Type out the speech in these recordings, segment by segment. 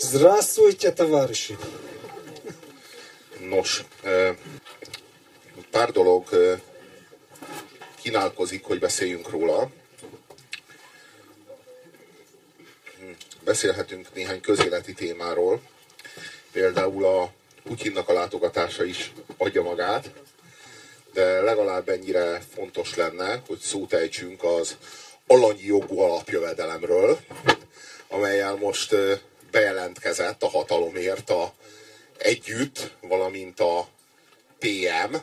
Здравствуйте, товарищи! Nos, pár dolog kínálkozik, hogy beszéljünk róla. Beszélhetünk néhány közéleti témáról. Például a Putyinnak a látogatása is adja magát, de legalább ennyire fontos lenne, hogy szót ejtsünk az alanyi jogú alapjövedelemről, amelyel most bejelentkezett a hatalomért a együtt, valamint a PM.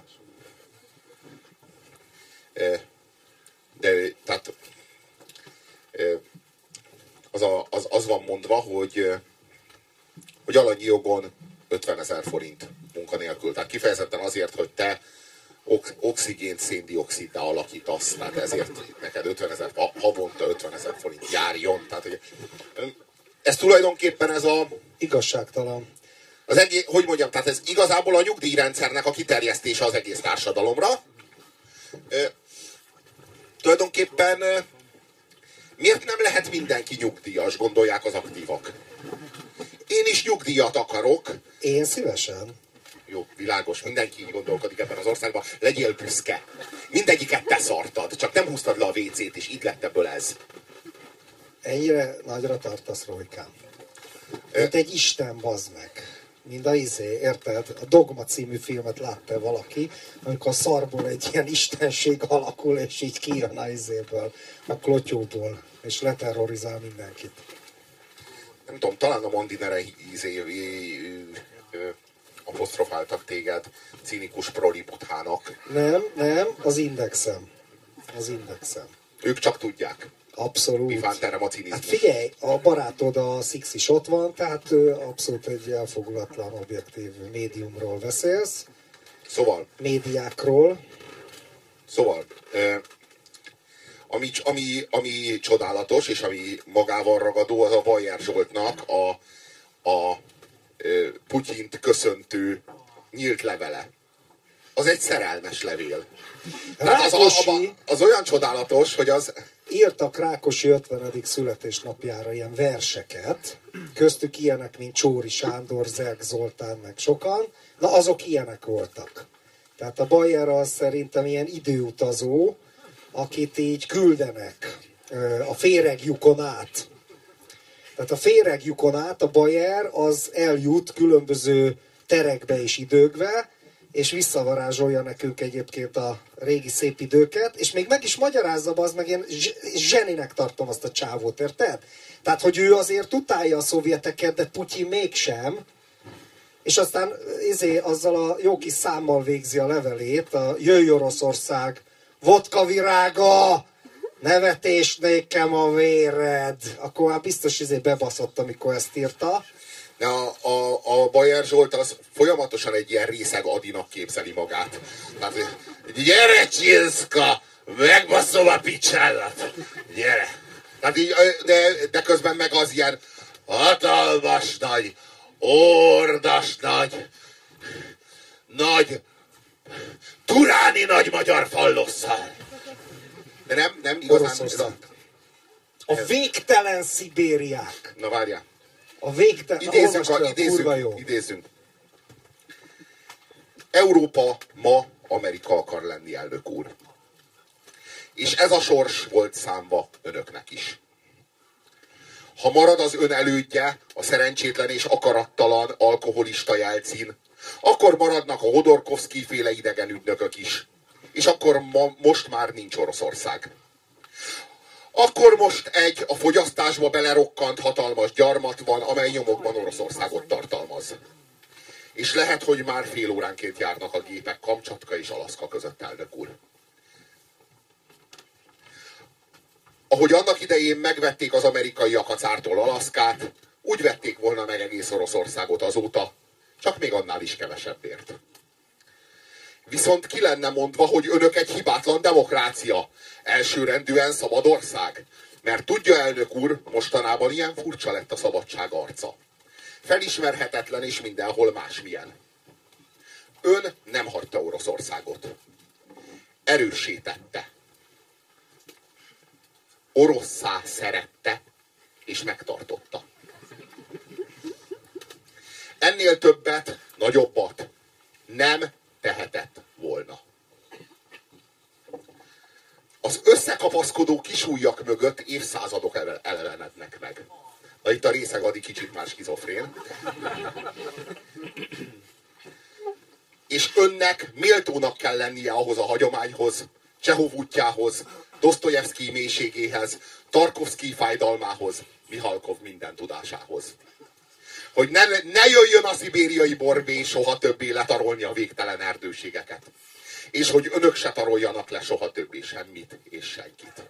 De tehát az, a, az, az van mondva, hogy, hogy alanyi jogon 50 ezer forint munkanélkül. Tehát kifejezetten azért, hogy te oxigént széndioksziddá alakítasz, tehát ezért neked 50 ezer, havonta 50 ezer forint járjon. Tehát, hogy ez tulajdonképpen ez a... Igazságtalan. Az egész, hogy mondjam, tehát ez igazából a nyugdíjrendszernek a kiterjesztése az egész társadalomra. E, tulajdonképpen e, miért nem lehet mindenki nyugdíjas, gondolják az aktívak? Én is nyugdíjat akarok. Én szívesen. Jó, világos, mindenki így gondolkodik ebben az országban. Legyél büszke. Mindegyiket te szartad, csak nem húztad le a WC-t, és így lett ebből ez. Ennyire nagyra tartasz, Rojkám. Mint egy Isten, bazd meg. Mind a izé, érted? A Dogma című filmet látta valaki, amikor a szarból egy ilyen istenség alakul, és így kijön a izéből, a klotyóból, és leterrorizál mindenkit. Nem tudom, talán a Mondinere izé, apostrofáltak téged cínikus proliputhának. Nem, nem, az indexem. Az indexem. Ők csak tudják. Abszolút. Mi van terem a cinizmus. Hát figyelj, a barátod a Six is ott van, tehát abszolút egy elfogulatlan objektív médiumról beszélsz. Szóval. Médiákról. Szóval, ami, ami, ami csodálatos, és ami magával ragadó, az a Bajer Zsoltnak a, a Putyint köszöntő nyílt levele. Az egy szerelmes levél. az, az, az, az olyan csodálatos, hogy az írtak Rákosi 50. születésnapjára ilyen verseket, köztük ilyenek, mint Csóri Sándor, Zeg Zoltán, meg sokan, na azok ilyenek voltak. Tehát a Bayer az szerintem ilyen időutazó, akit így küldenek a féregjukon át. Tehát a féregjukon át a Bayer az eljut különböző terekbe és időkbe, és visszavarázsolja nekünk egyébként a régi szép időket, és még meg is magyarázza az meg én zseninek tartom azt a csávót, érted? Tehát, hogy ő azért utálja a szovjeteket, de Putyin mégsem, és aztán izé, azzal a jó kis számmal végzi a levelét, a Jöjj Oroszország, vodka virága, nevetés nékem a véred. Akkor már biztos izé bebaszott, amikor ezt írta. De a, a, a Bajer Zsolt az folyamatosan egy ilyen részeg Adinak képzeli magát. Tehát, gyere Csilszka, megbaszom a picsádat, gyere. Tehát így, de, de közben meg az ilyen hatalmas nagy, ordas nagy, nagy, turáni nagy magyar fallosszal. De nem, nem igazán... Ez a, a végtelen Szibériák. Na várjál. A végtelen... Idézzünk, a, idézzünk, idézzünk. Európa ma Amerika akar lenni, elnök úr. És ez a sors volt számba önöknek is. Ha marad az ön elődje, a szerencsétlen és akarattalan alkoholista jelcin, akkor maradnak a Hodorkovszki féle idegen ügynökök is. És akkor ma, most már nincs Oroszország. Akkor most egy a fogyasztásba belerokkant hatalmas gyarmat van, amely nyomokban Oroszországot tartalmaz. És lehet, hogy már fél óránként járnak a gépek Kamcsatka és Alaszka között, elnök úr. Ahogy annak idején megvették az amerikaiak a cártól Alaszkát, úgy vették volna meg egész Oroszországot azóta, csak még annál is kevesebbért. Viszont ki lenne mondva, hogy önök egy hibátlan demokrácia, elsőrendűen szabad ország. Mert tudja, elnök úr, mostanában ilyen furcsa lett a szabadság arca. Felismerhetetlen és mindenhol másmilyen. Ön nem hagyta Oroszországot. Erősítette. Orosszá szerette és megtartotta. ennél többet, nagyobbat nem tehetett volna. Az összekapaszkodó kisújjak mögött évszázadok elevenednek meg. Na itt a részeg adi kicsit más skizofrén. És önnek méltónak kell lennie ahhoz a hagyományhoz, Csehov útjához, Dostoyevsky mélységéhez, Tarkovsky fájdalmához, Mihalkov minden tudásához. Hogy ne, ne jöjjön a szibériai borbé soha többé letarolni a végtelen erdőségeket. És hogy önök se taroljanak le soha többé semmit és senkit.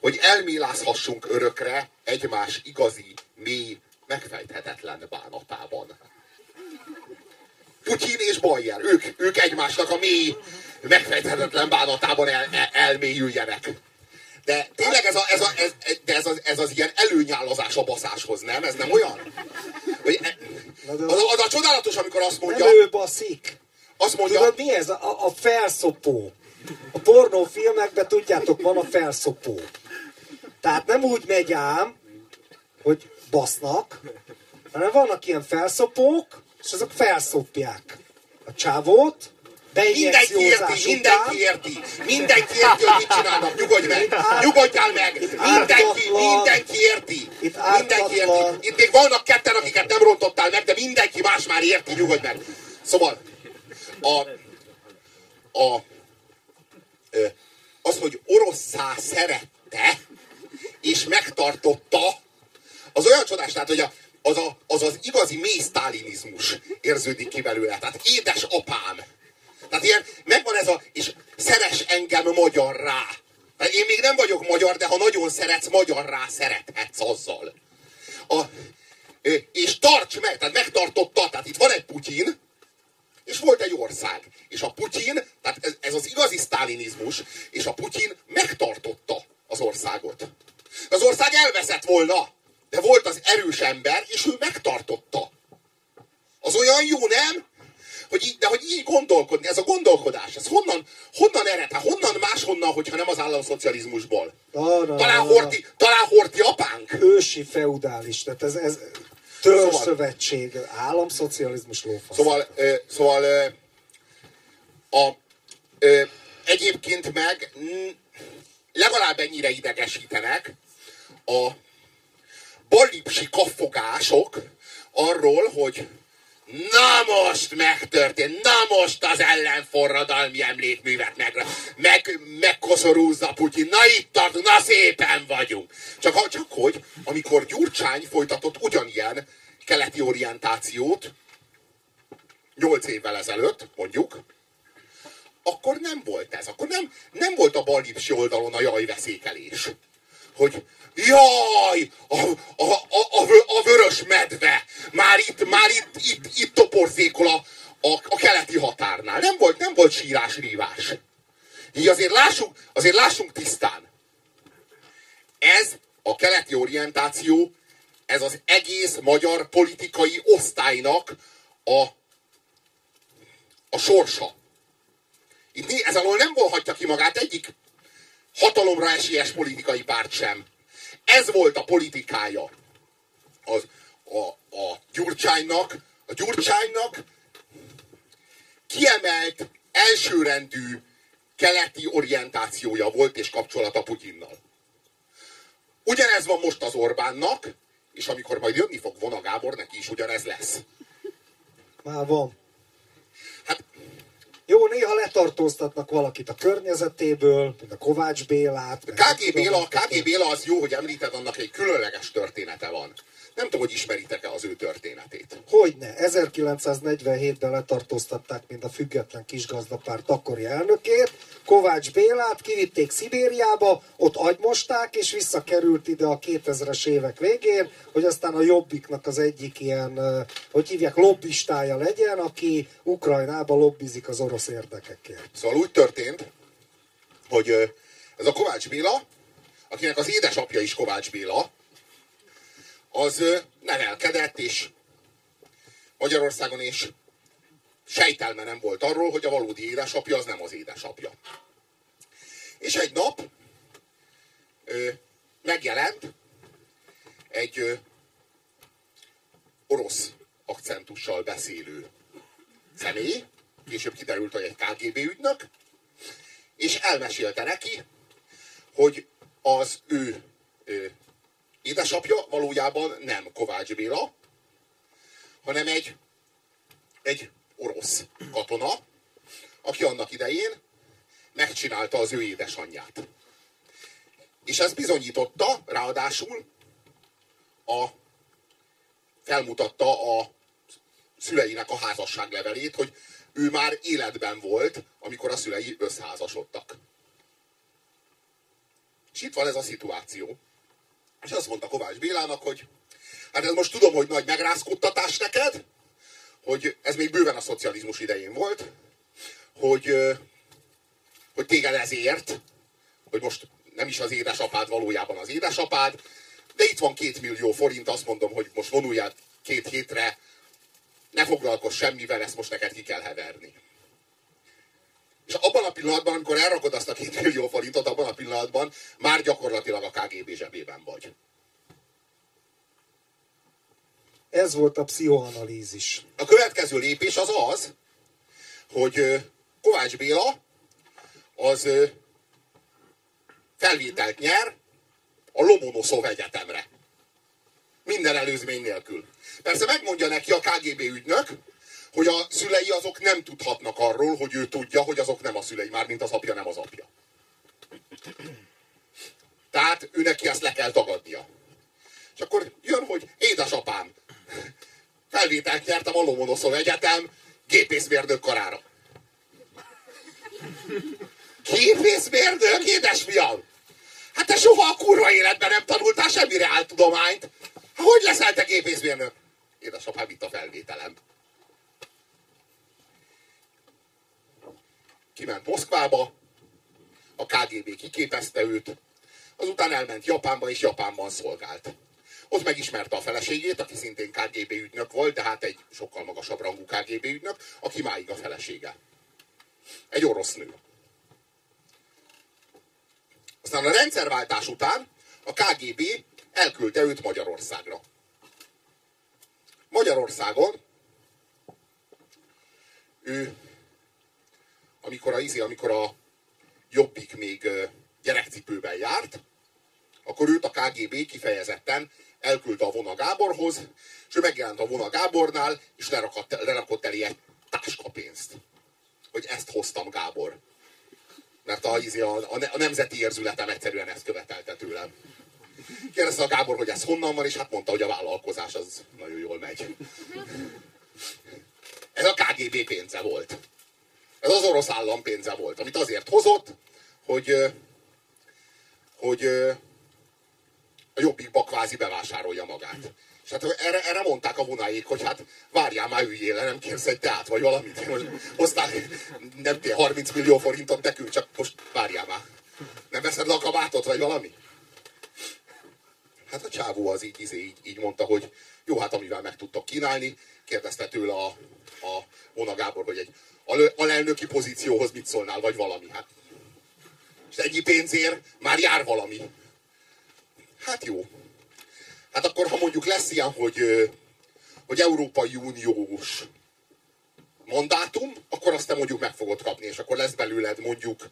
Hogy elmélázhassunk örökre egymás igazi, mély, megfejthetetlen bánatában. Putyin és Bayer, ők, ők egymásnak a mély, megfejthetetlen bánatában el, el, elmélyüljenek. De tényleg ez, a, ez, a, ez, de ez, az, ez az ilyen előnyálazás a baszáshoz, nem? Ez nem olyan? Hogy, e- az, az a csodálatos, amikor azt mondja... Nem ő baszik. Azt mondja... Tudod mi ez? A, a felszopó. A pornófilmekben tudjátok, van a felszopó. Tehát nem úgy megy ám, hogy basznak, hanem vannak ilyen felszopók, és azok felszopják a csávót, Mindenki érti, mindenki érti. Mindenki érti, hogy mit csinálnak. Nyugodj meg, nyugodjál meg. Mindenki, mindenki érti. Mindenki érti. Itt még vannak ketten, akiket nem rontottál meg, de mindenki más már érti, nyugodj meg. Szóval, a, a, az, hogy oroszá szerette, és megtartotta, az olyan csodás, tehát, hogy a, az, a, az az igazi mély sztálinizmus érződik ki belőle. Tehát édes apám, tehát ilyen, megvan ez a, és szeres engem magyarrá. Tehát én még nem vagyok magyar, de ha nagyon szeretsz, magyarrá szerethetsz azzal. A, és tarts meg, tehát megtartotta, tehát itt van egy Putyin, és volt egy ország. És a Putyin, tehát ez, ez az igazi sztálinizmus, és a Putyin megtartotta az országot. Az ország elveszett volna, de volt az erős ember, és ő megtartotta. Az olyan jó, nem? Hogy így, de hogy így gondolkodni, ez a gondolkodás, ez honnan, honnan ered? Hát honnan máshonnan, hogyha nem az államszocializmusból? Arra, talán, horti, talán horti apánk? Ősi feudális, tehát ez, ez törzszövetség, szóval, államszocializmus lófasz. Szóval, ö, szóval ö, a, ö, egyébként meg legalább ennyire idegesítenek a balipsi kaffogások arról, hogy Na most megtörtént, na most az ellenforradalmi emlékművet meg, meg, megkoszorúzza Putyin, na itt tartunk, na szépen vagyunk. Csak, csak hogy, amikor Gyurcsány folytatott ugyanilyen keleti orientációt, nyolc évvel ezelőtt, mondjuk, akkor nem volt ez. Akkor nem, nem volt a balipsi oldalon a jajveszékelés. Hogy Jaj! A, a, a, a, a vörös medve! Már itt, már itt, itt, itt toporzékol a, a, a keleti határnál. Nem volt, nem volt sírás, rívás. Így azért lássunk, azért lássunk tisztán. Ez a keleti orientáció, ez az egész magyar politikai osztálynak a, a sorsa. Itt ez alól nem volhatja ki magát egyik hatalomra esélyes politikai párt sem. Ez volt a politikája az, a, a Gyurcsánynak. A Gyurcsánynak kiemelt elsőrendű keleti orientációja volt és kapcsolata Putyinnal. Ugyanez van most az Orbánnak, és amikor majd jönni fog Vona Gábor, neki is ugyanez lesz. Már van. Jó, néha letartóztatnak valakit a környezetéből, mint a Kovács Bélát. KG Béla, KG Béla az jó, hogy említed, annak egy különleges története van. Nem tudom, hogy ismeritek-e az ő történetét. Hogyne. 1947-ben letartóztatták, mint a független kisgazdapárt akkori elnökét. Kovács Bélát kivitték Szibériába, ott agymosták, és visszakerült ide a 2000-es évek végén, hogy aztán a Jobbiknak az egyik ilyen, hogy hívják, lobbistája legyen, aki Ukrajnába lobbizik az orosz érdekekért. Szóval úgy történt, hogy ez a Kovács Béla, akinek az édesapja is Kovács Béla, az nevelkedett, és Magyarországon is. Sejtelme nem volt arról, hogy a valódi édesapja az nem az édesapja. És egy nap ö, megjelent egy ö, orosz akcentussal beszélő személy, később kiderült, hogy egy KGB ügynök, és elmesélte neki, hogy az ő, ő édesapja valójában nem Kovács Béla, hanem egy, egy orosz katona, aki annak idején megcsinálta az ő édesanyját. És ez bizonyította, ráadásul a, felmutatta a szüleinek a házasságlevelét, hogy ő már életben volt, amikor a szülei összeházasodtak. És itt van ez a szituáció. És azt mondta Kovács Bélának, hogy hát ez most tudom, hogy nagy megrázkódtatás neked, hogy ez még bőven a szocializmus idején volt, hogy, hogy téged ezért, hogy most nem is az édesapád valójában az édesapád, de itt van két millió forint, azt mondom, hogy most vonuljál két hétre, ne foglalkozz semmivel, ezt most neked ki kell heverni. És abban a pillanatban, amikor elrakod azt a két millió forintot, abban a pillanatban már gyakorlatilag a KGB zsebében vagy. Ez volt a pszichoanalízis. A következő lépés az az, hogy Kovács Béla az felvételt nyer a Lomonoszov Egyetemre. Minden előzmény nélkül. Persze megmondja neki a KGB ügynök, hogy a szülei azok nem tudhatnak arról, hogy ő tudja, hogy azok nem a szülei, már mint az apja nem az apja. Tehát ő neki ezt le kell tagadnia. És akkor jön, hogy édesapám, felvételt nyertem a Lomonoszov Egyetem gépészmérnök karára. Gépészmérnök, édesfiam! Hát te soha a kurva életben nem tanultál semmire áltudományt. Hogy leszel te gépészmérnök? Édesapám itt a felvételem. Kiment Moszkvába, a KGB kiképezte őt, azután elment Japánba, és Japánban szolgált. Ott megismerte a feleségét, aki szintén KGB ügynök volt, de hát egy sokkal magasabb rangú KGB ügynök, aki máig a felesége. Egy orosz nő. Aztán a rendszerváltás után a KGB elküldte őt Magyarországra. Magyarországon ő, amikor a, izi, amikor a Jobbik még gyerekcipőben járt, akkor őt a KGB kifejezetten elküldte a Vona Gáborhoz, és ő megjelent a Vona Gábornál, és lerakott, lerakott elé egy táskapénzt. Hogy ezt hoztam, Gábor. Mert a, a, a nemzeti érzületem egyszerűen ezt követelte tőlem. Kérdezte a Gábor, hogy ez honnan van, és hát mondta, hogy a vállalkozás az nagyon jól megy. Ez a KGB pénze volt. Ez az orosz állam pénze volt, amit azért hozott, hogy, hogy a jobbikba kvázi bevásárolja magát. És hát erre, erre mondták a vonáik, hogy hát várjál már üljél le, nem kérsz egy teát, vagy valamit. Most hoztál, nem tél, 30 millió forintot nekünk, csak most várjál már. Nem veszed le a kabátot, vagy valami? Hát a csávó az így, izé, így, így mondta, hogy jó, hát amivel meg tudtok kínálni, kérdezte tőle a, a Vona Gábor, hogy egy alelnöki pozícióhoz mit szólnál, vagy valami. Hát. És ennyi pénzért már jár valami. Hát jó. Hát akkor, ha mondjuk lesz ilyen, hogy, hogy Európai Uniós mandátum, akkor azt te mondjuk meg fogod kapni, és akkor lesz belőled mondjuk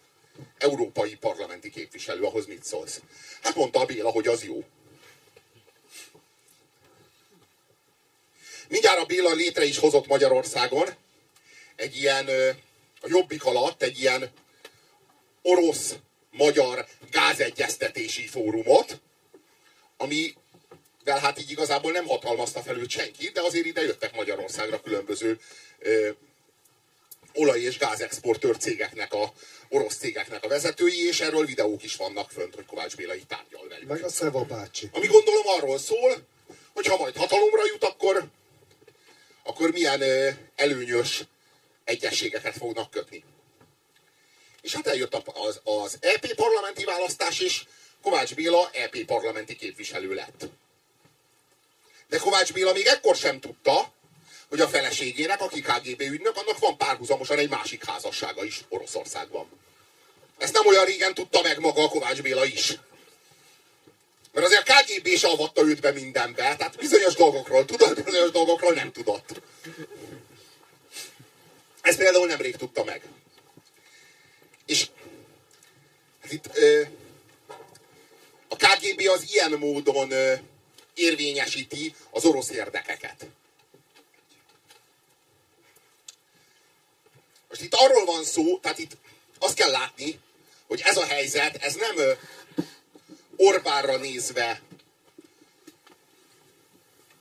európai parlamenti képviselő, ahhoz mit szólsz? Hát mondta a Béla, hogy az jó. Mindjárt a Béla létre is hozott Magyarországon egy ilyen, a Jobbik alatt egy ilyen orosz-magyar gázegyeztetési fórumot, amivel hát így igazából nem hatalmazta fel őt senki, de azért ide jöttek Magyarországra különböző ö, olaj- és gázexportőr cégeknek, a orosz cégeknek a vezetői, és erről videók is vannak fönt, hogy Kovács Béla itt tárgyal velük. Meg a Szeva bácsi. Ami gondolom arról szól, hogy ha majd hatalomra jut, akkor, akkor milyen ö, előnyös egyességeket fognak kötni. És hát eljött az, az EP parlamenti választás, és Kovács Béla EP parlamenti képviselő lett. De Kovács Béla még ekkor sem tudta, hogy a feleségének, aki KGB ügynök, annak van párhuzamosan egy másik házassága is Oroszországban. Ezt nem olyan régen tudta meg maga a Kovács Béla is. Mert azért a KGB is avatta őt be mindenbe, tehát bizonyos dolgokról tudott, bizonyos dolgokról nem tudott. Nemrég tudta meg. És hát itt ö, a KGB az ilyen módon ö, érvényesíti az orosz érdekeket. Most itt arról van szó, tehát itt azt kell látni, hogy ez a helyzet, ez nem Orbánra nézve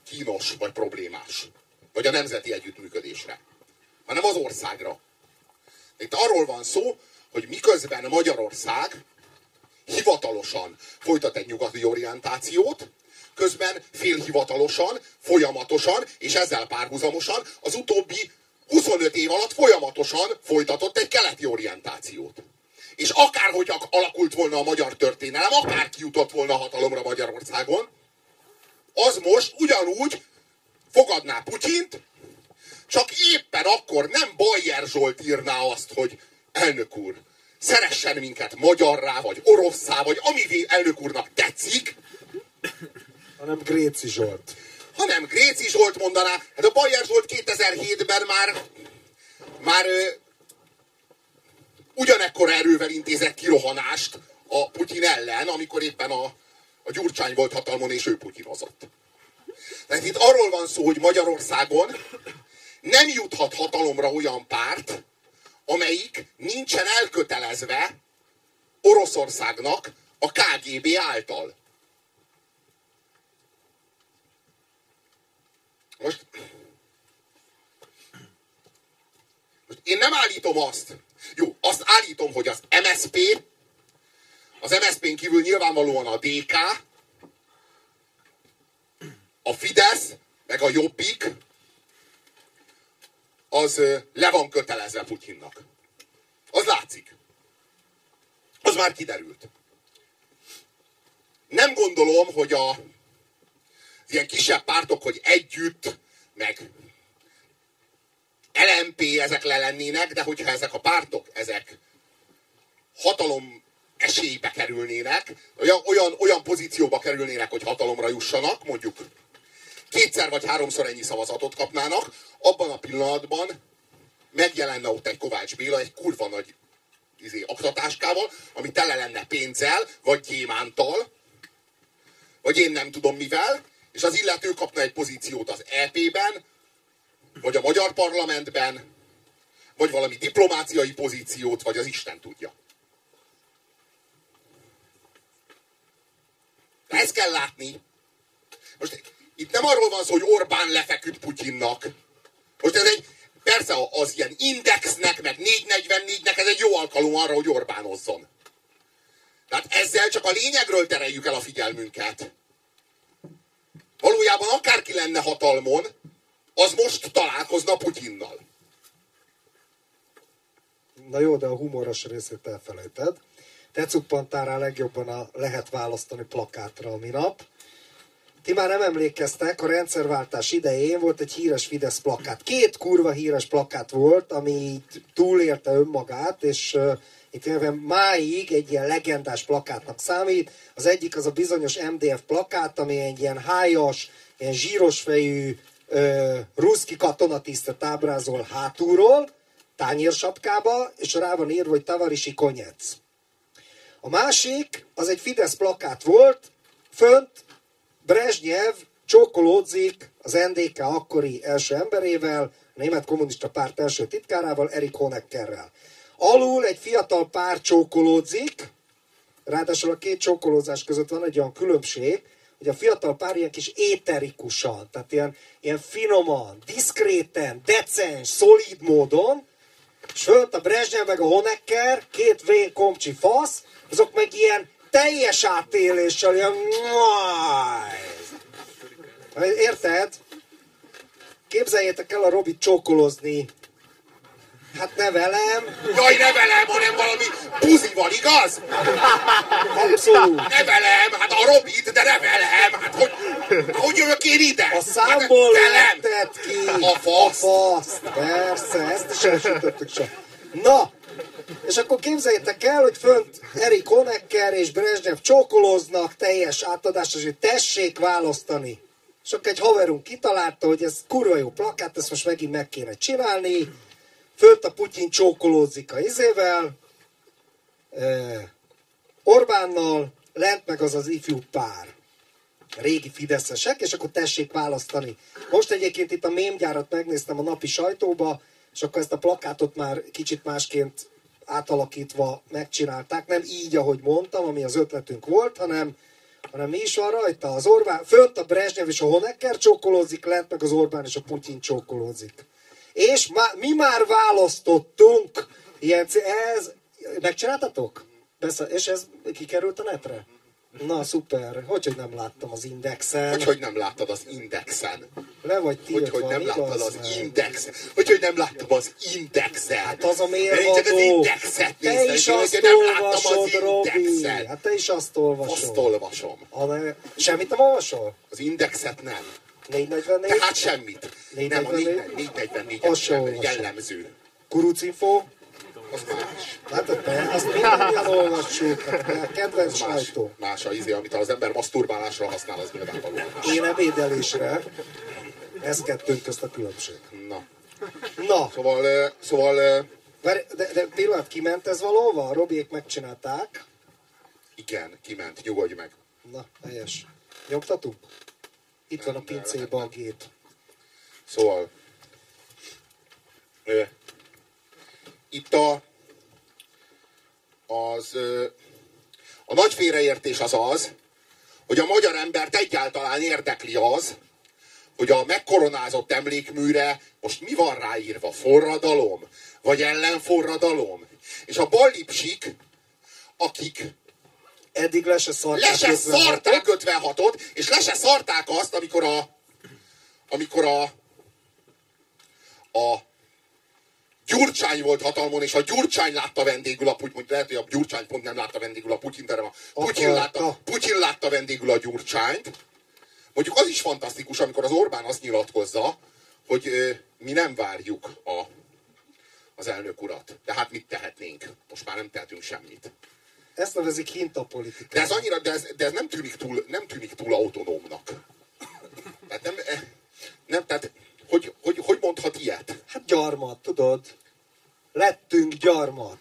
kínos vagy problémás, vagy a nemzeti együttműködésre, hanem az országra. Itt arról van szó, hogy miközben Magyarország hivatalosan folytat egy nyugati orientációt, közben félhivatalosan, folyamatosan, és ezzel párhuzamosan az utóbbi 25 év alatt folyamatosan folytatott egy keleti orientációt. És akárhogy alakult volna a magyar történelem, akár kijutott volna hatalomra Magyarországon, az most ugyanúgy fogadná Putyint, csak éppen akkor nem Bajer Zsolt írná azt, hogy elnök úr, szeressen minket magyarrá, vagy oroszá, vagy ami elnök úrnak tetszik, hanem Gréci Zsolt. Hanem Gréci Zsolt mondaná, hát a Bajer Zsolt 2007-ben már, már ö, ugyanekkor erővel intézett kirohanást a Putyin ellen, amikor éppen a, a Gyurcsány volt hatalmon, és ő putyinozott. Tehát itt arról van szó, hogy Magyarországon nem juthat hatalomra olyan párt, amelyik nincsen elkötelezve Oroszországnak a KGB által. Most, most én nem állítom azt, jó, azt állítom, hogy az MSP, az MSZP-n kívül nyilvánvalóan a DK, a Fidesz, meg a Jobbik, az le van kötelezve Putyinnak. Az látszik. Az már kiderült. Nem gondolom, hogy a ilyen kisebb pártok, hogy együtt, meg LMP ezek le lennének, de hogyha ezek a pártok, ezek hatalom esélybe kerülnének, olyan, olyan pozícióba kerülnének, hogy hatalomra jussanak, mondjuk kétszer vagy háromszor ennyi szavazatot kapnának, abban a pillanatban megjelenne ott egy Kovács Béla egy kurva nagy izé, aktatáskával, ami tele lenne pénzzel, vagy gyémántal, vagy én nem tudom mivel, és az illető kapna egy pozíciót az EP-ben, vagy a magyar parlamentben, vagy valami diplomáciai pozíciót, vagy az Isten tudja. De ezt kell látni. Most itt nem arról van szó, hogy Orbán lefeküdt Putyinnak. Most ez egy, persze az ilyen indexnek, meg 444-nek ez egy jó alkalom arra, hogy Orbánozzon. Tehát ezzel csak a lényegről tereljük el a figyelmünket. Valójában akárki lenne hatalmon, az most találkozna Putyinnal. Na jó, de a humoros részét elfelejted. Te cuppantál rá legjobban a lehet választani plakátra a minap. Ti már nem emlékeztek, a rendszerváltás idején volt egy híres Fidesz plakát. Két kurva híres plakát volt, ami túlélte önmagát, és itt máig egy ilyen legendás plakátnak számít. Az egyik az a bizonyos MDF plakát, ami egy ilyen hájas, ilyen zsíros fejű uh, ruszki katonatisztet ábrázol hátulról, tányérsapkába, és rá van írva, hogy Tavarisi Konyec. A másik, az egy Fidesz plakát volt, fönt Brezsnyev csókolódzik az NDK akkori első emberével, a Német Kommunista Párt első titkárával, Erik Honeckerrel. Alul egy fiatal pár csókolódzik, ráadásul a két csókolózás között van egy olyan különbség, hogy a fiatal pár ilyen kis éterikusan, tehát ilyen, ilyen finoman, diszkréten, decens, szolíd módon, és fönt a Brezsnyev meg a Honecker, két vén komcsi fasz, azok meg ilyen teljes átéléssel, ilyen... Érted? Képzeljétek el a Robit csókolozni. Hát ne velem. Jaj, ne velem, hanem valami buzival, igaz? Abszolút. Ne velem, hát a Robit, de ne velem. Hát hogy, hogy jövök én ide? A számból hát, ki. A fasz. A fasz. Persze, ezt is elsütöttük csak. Na, és akkor képzeljétek el, hogy fönt Erik Honecker és Brezsnyev csókoloznak teljes átadásra, hogy tessék választani. És akkor egy haverunk kitalálta, hogy ez kurva jó plakát, ezt most megint meg kéne csinálni. fönt a Putyin csókolózik a izével, Orbánnal, lent meg az az ifjú pár régi fideszesek, és akkor tessék választani. Most egyébként itt a mémgyárat megnéztem a napi sajtóba, és akkor ezt a plakátot már kicsit másként átalakítva megcsinálták, nem így, ahogy mondtam, ami az ötletünk volt, hanem, hanem mi is van rajta? Az Orbán, fönt a Brezsnyev és a Honecker csókolózik, lent meg az Orbán és a Putyin csókolózik. És má, mi már választottunk, ilyen, ez, megcsináltatok? Persze, és ez kikerült a netre? Na, szuper. Hogy, hogy nem láttam az indexen? Hogy, hogy nem láttad az indexen? Le vagy tiltva, Hogy, hogy nem láttad az meg? indexen? Hogy, hogy nem láttam az indexen? Hát az a Én csak az mérvadó. indexet Te néztem, is azt nem az olvasod, Robi. Hát te is azt olvasod. Azt olvasom. A ne... Semmit nem olvasol? Az indexet nem. 444? Tehát semmit. Nem, a 444? 444 Azt sem olvasom. jellemző. Kurucinfo? Az más. Látod te? Azt mindannyian olvassuk. Hát, a kedvenc más. sajtó. Más a izé, amit az ember maszturbálásra használ, az nyilvánvaló. Én ebédelésre. Ez kettőnk közt a különbség. Na. Na, Szóval, szóval várj, de, de pillanat, kiment ez? A Robiék megcsinálták. igen, kiment, nyugodj meg. Na, helyes. Nyomtatunk? Itt van a pincébe a gép. Szóval itt a az a nagy félreértés az az, hogy a magyar embert egyáltalán érdekli az, hogy a megkoronázott emlékműre most mi van ráírva? Forradalom? Vagy ellenforradalom? És a ballipsik, akik Eddig le se szarták. le se 56-ot. szarták 56-ot, és le se szarták azt, amikor a amikor a a Gyurcsány volt hatalmon, és a Gyurcsány látta vendégül a Putyin, lehet, hogy a Gyurcsány pont nem látta vendégül a Putyin, de a Putyin látta, Putyin látta vendégül a Gyurcsányt. Mondjuk az is fantasztikus, amikor az Orbán azt nyilatkozza, hogy ö, mi nem várjuk a, az elnök urat. De hát mit tehetnénk? Most már nem tehetünk semmit. Ezt nevezik hintapolitika. De ez annyira, de ez, de ez nem, tűnik túl, nem tűnik túl autonómnak. Tehát nem, nem tehát, hogy, hogy, hogy mondhat ilyet? Hát gyarmat, tudod? Lettünk gyarmat.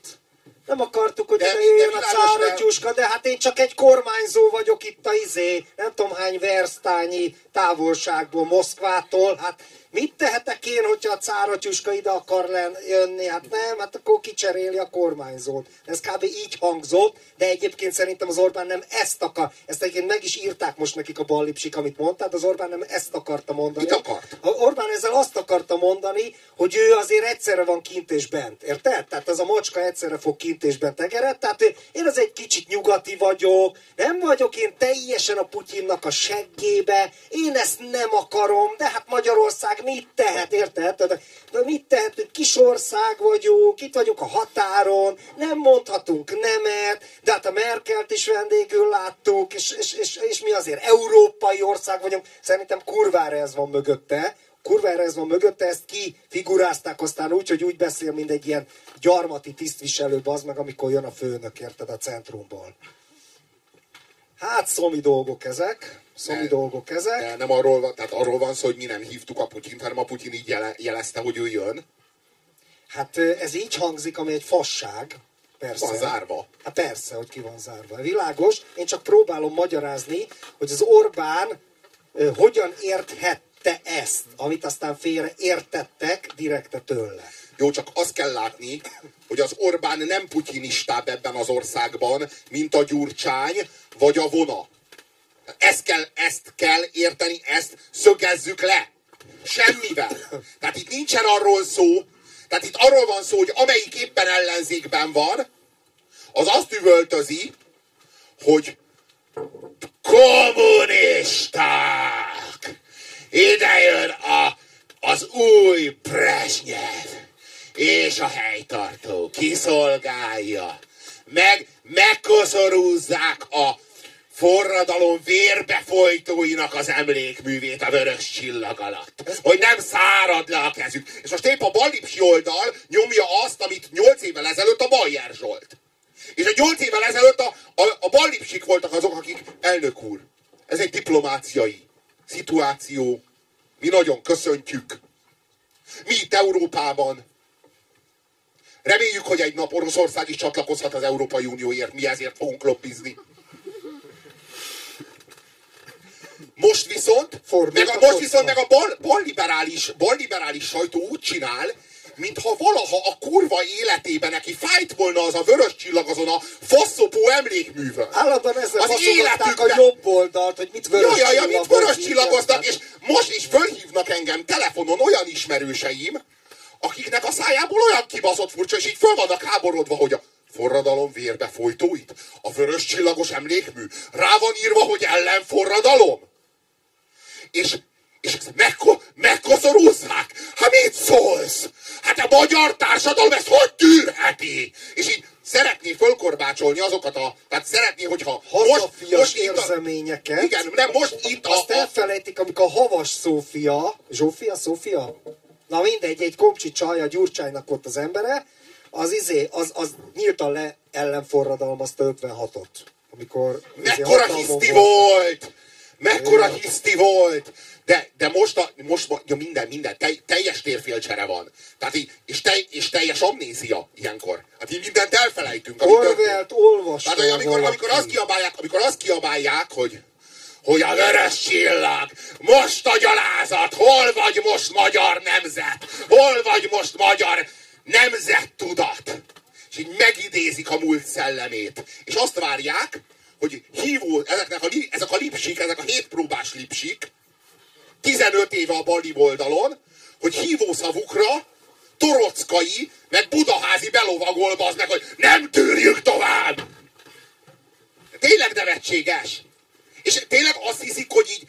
Nem akartuk, hogy De- ide jöjjön a cáratyuska, de hát én csak egy kormányzó vagyok itt a izé, nem tudom hány versztányi távolságból Moszkvától. Hát mit tehetek én, hogyha a cáratyuska ide akar jönni? Hát nem, hát akkor kicseréli a kormányzót. Ez kb. így hangzott, de egyébként szerintem az Orbán nem ezt akar. Ezt egyébként meg is írták most nekik a ballipsik, amit mondtál, de az Orbán nem ezt akarta mondani. Mit akart? A Orbán ezzel azt akarta mondani, hogy ő azért egyszerre van kint és bent. Érted? Tehát ez a macska egyszerre fog kint és bent egered. Tehát én az egy kicsit nyugati vagyok, nem vagyok én teljesen a Putyinnak a seggébe, én ezt nem akarom, de hát Magyarország mit tehet, érted? De, de mit tehet, hogy kis ország vagyunk, itt vagyunk a határon, nem mondhatunk nemet, de hát a Merkelt is vendégül láttuk, és, és, és, és mi azért európai ország vagyunk, szerintem kurvára ez van mögötte, kurvára ez van mögötte, ezt kifigurázták aztán úgy, hogy úgy beszél, mint egy ilyen gyarmati tisztviselő, az meg, amikor jön a főnök, érted, a centrumból. Hát szomi dolgok ezek, szomi De- dolgok ezek. De nem arról van, tehát arról van szó, hogy mi nem hívtuk a Putyint, hanem a Putyin így jele, jelezte, hogy ő jön. Hát ez így hangzik, ami egy fasság. Persze. Van zárva. Hát persze, hogy ki van zárva. Világos. Én csak próbálom magyarázni, hogy az Orbán hogyan érthette ezt, amit aztán félre értettek direkte tőle. Jó, csak azt kell látni, hogy az Orbán nem putyinistább ebben az országban, mint a Gyurcsány vagy a Vona. Ezt kell, ezt kell érteni, ezt szögezzük le. Semmivel. Tehát itt nincsen arról szó, tehát itt arról van szó, hogy amelyik éppen ellenzékben van, az azt üvöltözi, hogy kommunisták! Ide jön a, az új Brezsnyev, és a helytartó kiszolgálja. Meg megkoszorúzzák a forradalom vérbefolytóinak az emlékművét a vörös csillag alatt. Hogy nem szárad le a kezük. És most épp a Ballipsi oldal nyomja azt, amit 8 évvel ezelőtt a Bajer Zsolt. És a 8 évvel ezelőtt a, a, a Ballipsik voltak azok, akik elnök úr. Ez egy diplomáciai szituáció. Mi nagyon köszöntjük. Mi itt Európában Reméljük, hogy egy nap Oroszország is csatlakozhat az Európai Unióért, mi ezért fogunk loppizni. Most viszont, meg a, most viszont meg a bal, balliberális, balliberális sajtó úgy csinál, mintha valaha a kurva életében neki fájt volna az a vörös csillag azon a faszopó emlékművön. Állandóan ezzel az a jobb oldalt, hogy mit vörös ja, ja, ja, mit vörös csillagoztak, és most is fölhívnak engem telefonon olyan ismerőseim, akiknek a szájából olyan kibaszott furcsa, és így föl vannak háborodva, hogy a forradalom vérbe folytóit, a vörös csillagos emlékmű, rá van írva, hogy ellenforradalom. És és ezt megko megkoszorúzzák? Hát mit szólsz? Hát a magyar társadalom ezt hogy tűrheti? És így szeretné fölkorbácsolni azokat a... Tehát szeretné, hogyha most, most érzeményeket. A, igen, nem, most itt a... Azt elfelejtik, amikor a Havas Szófia, Zsófia, Szófia? Na mindegy, egy komcsi csaj a Gyurcsánynak ott az embere, az izé, az, az nyíltan le ellenforradalmazta 56-ot. Amikor... Izé Mekkora hiszti volt! Mekkora hiszti volt! De, de most, a, most ja, minden, minden, te, teljes térfélcsere van. Tehát így, és, te, és teljes amnézia ilyenkor. Hát így mindent elfelejtünk. Orwellt olvasva Tehát, amikor, amikor, azt kiabálják, amikor azt kiabálják, hogy hogy a vörös csillag, most a gyalázat, hol vagy most magyar nemzet, hol vagy most magyar nemzettudat. És így megidézik a múlt szellemét. És azt várják, hogy hívó, ezeknek a, ezek a lipsik, ezek a hétpróbás lipsik, 15 éve a bali oldalon, hogy hívószavukra Torockai, meg Budaházi belovagol az meg, hogy nem tűrjük tovább! Tényleg nevetséges. És tényleg azt hiszik, hogy így,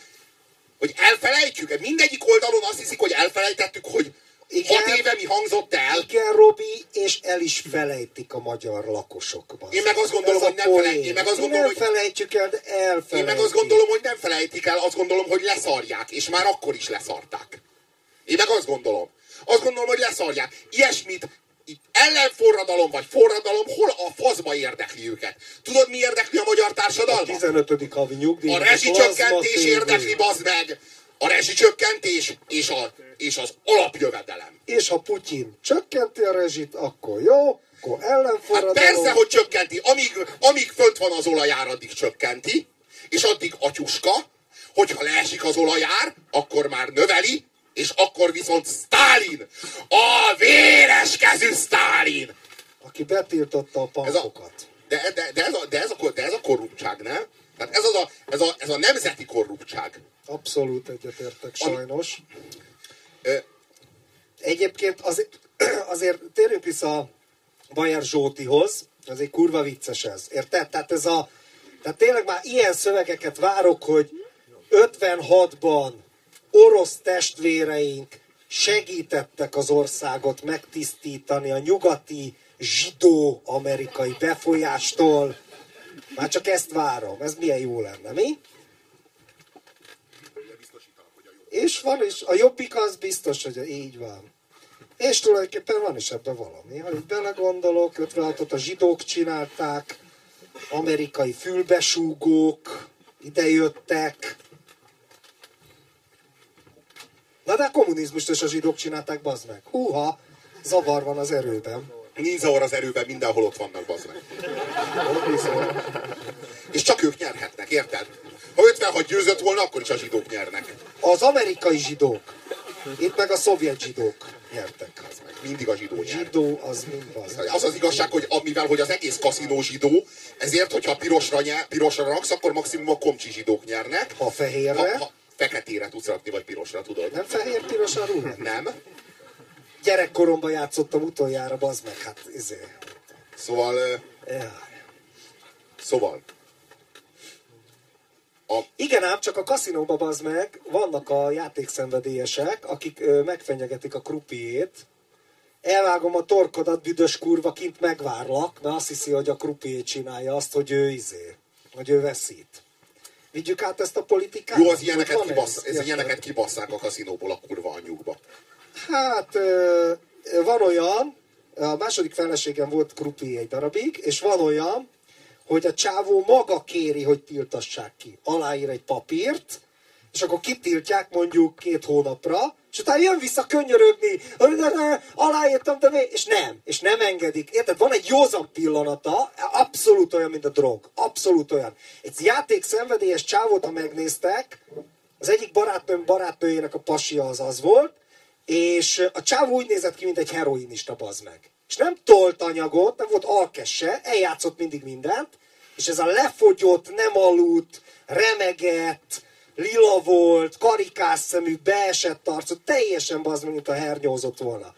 hogy elfelejtjük. Mindegyik oldalon azt hiszik, hogy elfelejtettük, hogy igen, hat éve mi hangzott el. Igen, Robi, és el is felejtik a magyar lakosok. Én meg azt gondolom, hogy nem felejtik. Én meg azt gondolom, hogy felejtjük el, de elfelejtik. Én meg azt gondolom, hogy nem felejtik el, azt gondolom, hogy leszarják, és már akkor is leszarták. Én meg azt gondolom. Azt gondolom, hogy leszarják. Ilyesmit ellenforradalom vagy forradalom, hol a faszba érdekli őket? Tudod, mi érdekli a magyar társadalmat? A 15. havi nyugdíj. A rezsicsökkentés érdekli, bazd meg! A rezsicsökkentés és, a, és az alapjövedelem. És ha Putyin csökkenti a rezsit, akkor jó, akkor ellenforradalom. Hát persze, hogy csökkenti. Amíg, amíg fönt van az olajár, addig csökkenti, és addig atyuska, hogyha leesik az olajár, akkor már növeli, és akkor viszont Stálin, a véres kezű Stálin, aki betiltotta a pankokat. de, de, de, ez a, de, ez a, de ez a korruptság, nem? Tehát ez, az a, ez, a, ez a nemzeti korruptság. Abszolút egyetértek, sajnos. Ami, Egyébként azért, azért térjünk vissza Bajer Zsótihoz, ez egy kurva vicces ez. Érted? Tehát ez a, tehát tényleg már ilyen szövegeket várok, hogy 56-ban orosz testvéreink segítettek az országot megtisztítani a nyugati zsidó-amerikai befolyástól. Már csak ezt várom. Ez milyen jó lenne, mi? És van is, a jobbik az biztos, hogy így van. És tulajdonképpen van is ebben valami. Ha így belegondolok, 56-ot a zsidók csinálták, amerikai fülbesúgók idejöttek. Na de a kommunizmust is a zsidók csinálták, bazd meg. Húha, zavar van az erőben. Nincs zavar az erőben, mindenhol ott vannak, bazd meg. És csak ők nyerhetnek, érted? Ha 56 győzött volna, akkor is a zsidók nyernek. Az amerikai zsidók. Itt meg a szovjet zsidók nyertek. Az meg mindig a zsidó nyer. Zsidó az mind az. Az az igazság, hogy mivel hogy az egész kaszinó zsidó, ezért, hogyha pirosra, nyer, pirosra raksz, akkor maximum a komcsi zsidók nyernek. Ha fehérre? Ha, ha feketére tudsz rakni, vagy pirosra, tudod? Nem fehér, piros a? Nem. Gyerekkoromban játszottam utoljára, bazd meg, hát izé. Szóval... Ja. Szóval, a... Igen ám, csak a kaszinóban az meg vannak a játékszenvedélyesek, akik ö, megfenyegetik a krupiét. Elvágom a torkodat, büdös kurva, kint megvárlak, mert azt hiszi, hogy a krupiét csinálja azt, hogy ő izé, hogy ő veszít. Vigyük át ezt a politikát? Jó, az ilyeneket, kibassz, ez, ez ilyeneket kibasszák a kaszinóból a kurva anyjukba. Hát, van olyan, a második feleségem volt krupi egy darabig, és van olyan, hogy a csávó maga kéri, hogy tiltassák ki. Aláír egy papírt, és akkor kitiltják mondjuk két hónapra, És utána jön vissza könyörögni, aláírtam, de még... és nem, és nem engedik. Érted? Van egy józan pillanata, abszolút olyan, mint a drog. Abszolút olyan. Egy játék szenvedélyes csávót, ha megnéztek, az egyik barátnőm barátnőjének a pasia az az volt, és a csávó úgy nézett ki, mint egy heroinista, bazd meg. És nem tolt anyagot, nem volt alkesse, eljátszott mindig mindent, és ez a lefogyott, nem aludt, remegett, lila volt, karikás szemű, beesett arcú, teljesen bazd mint a hernyózott volna.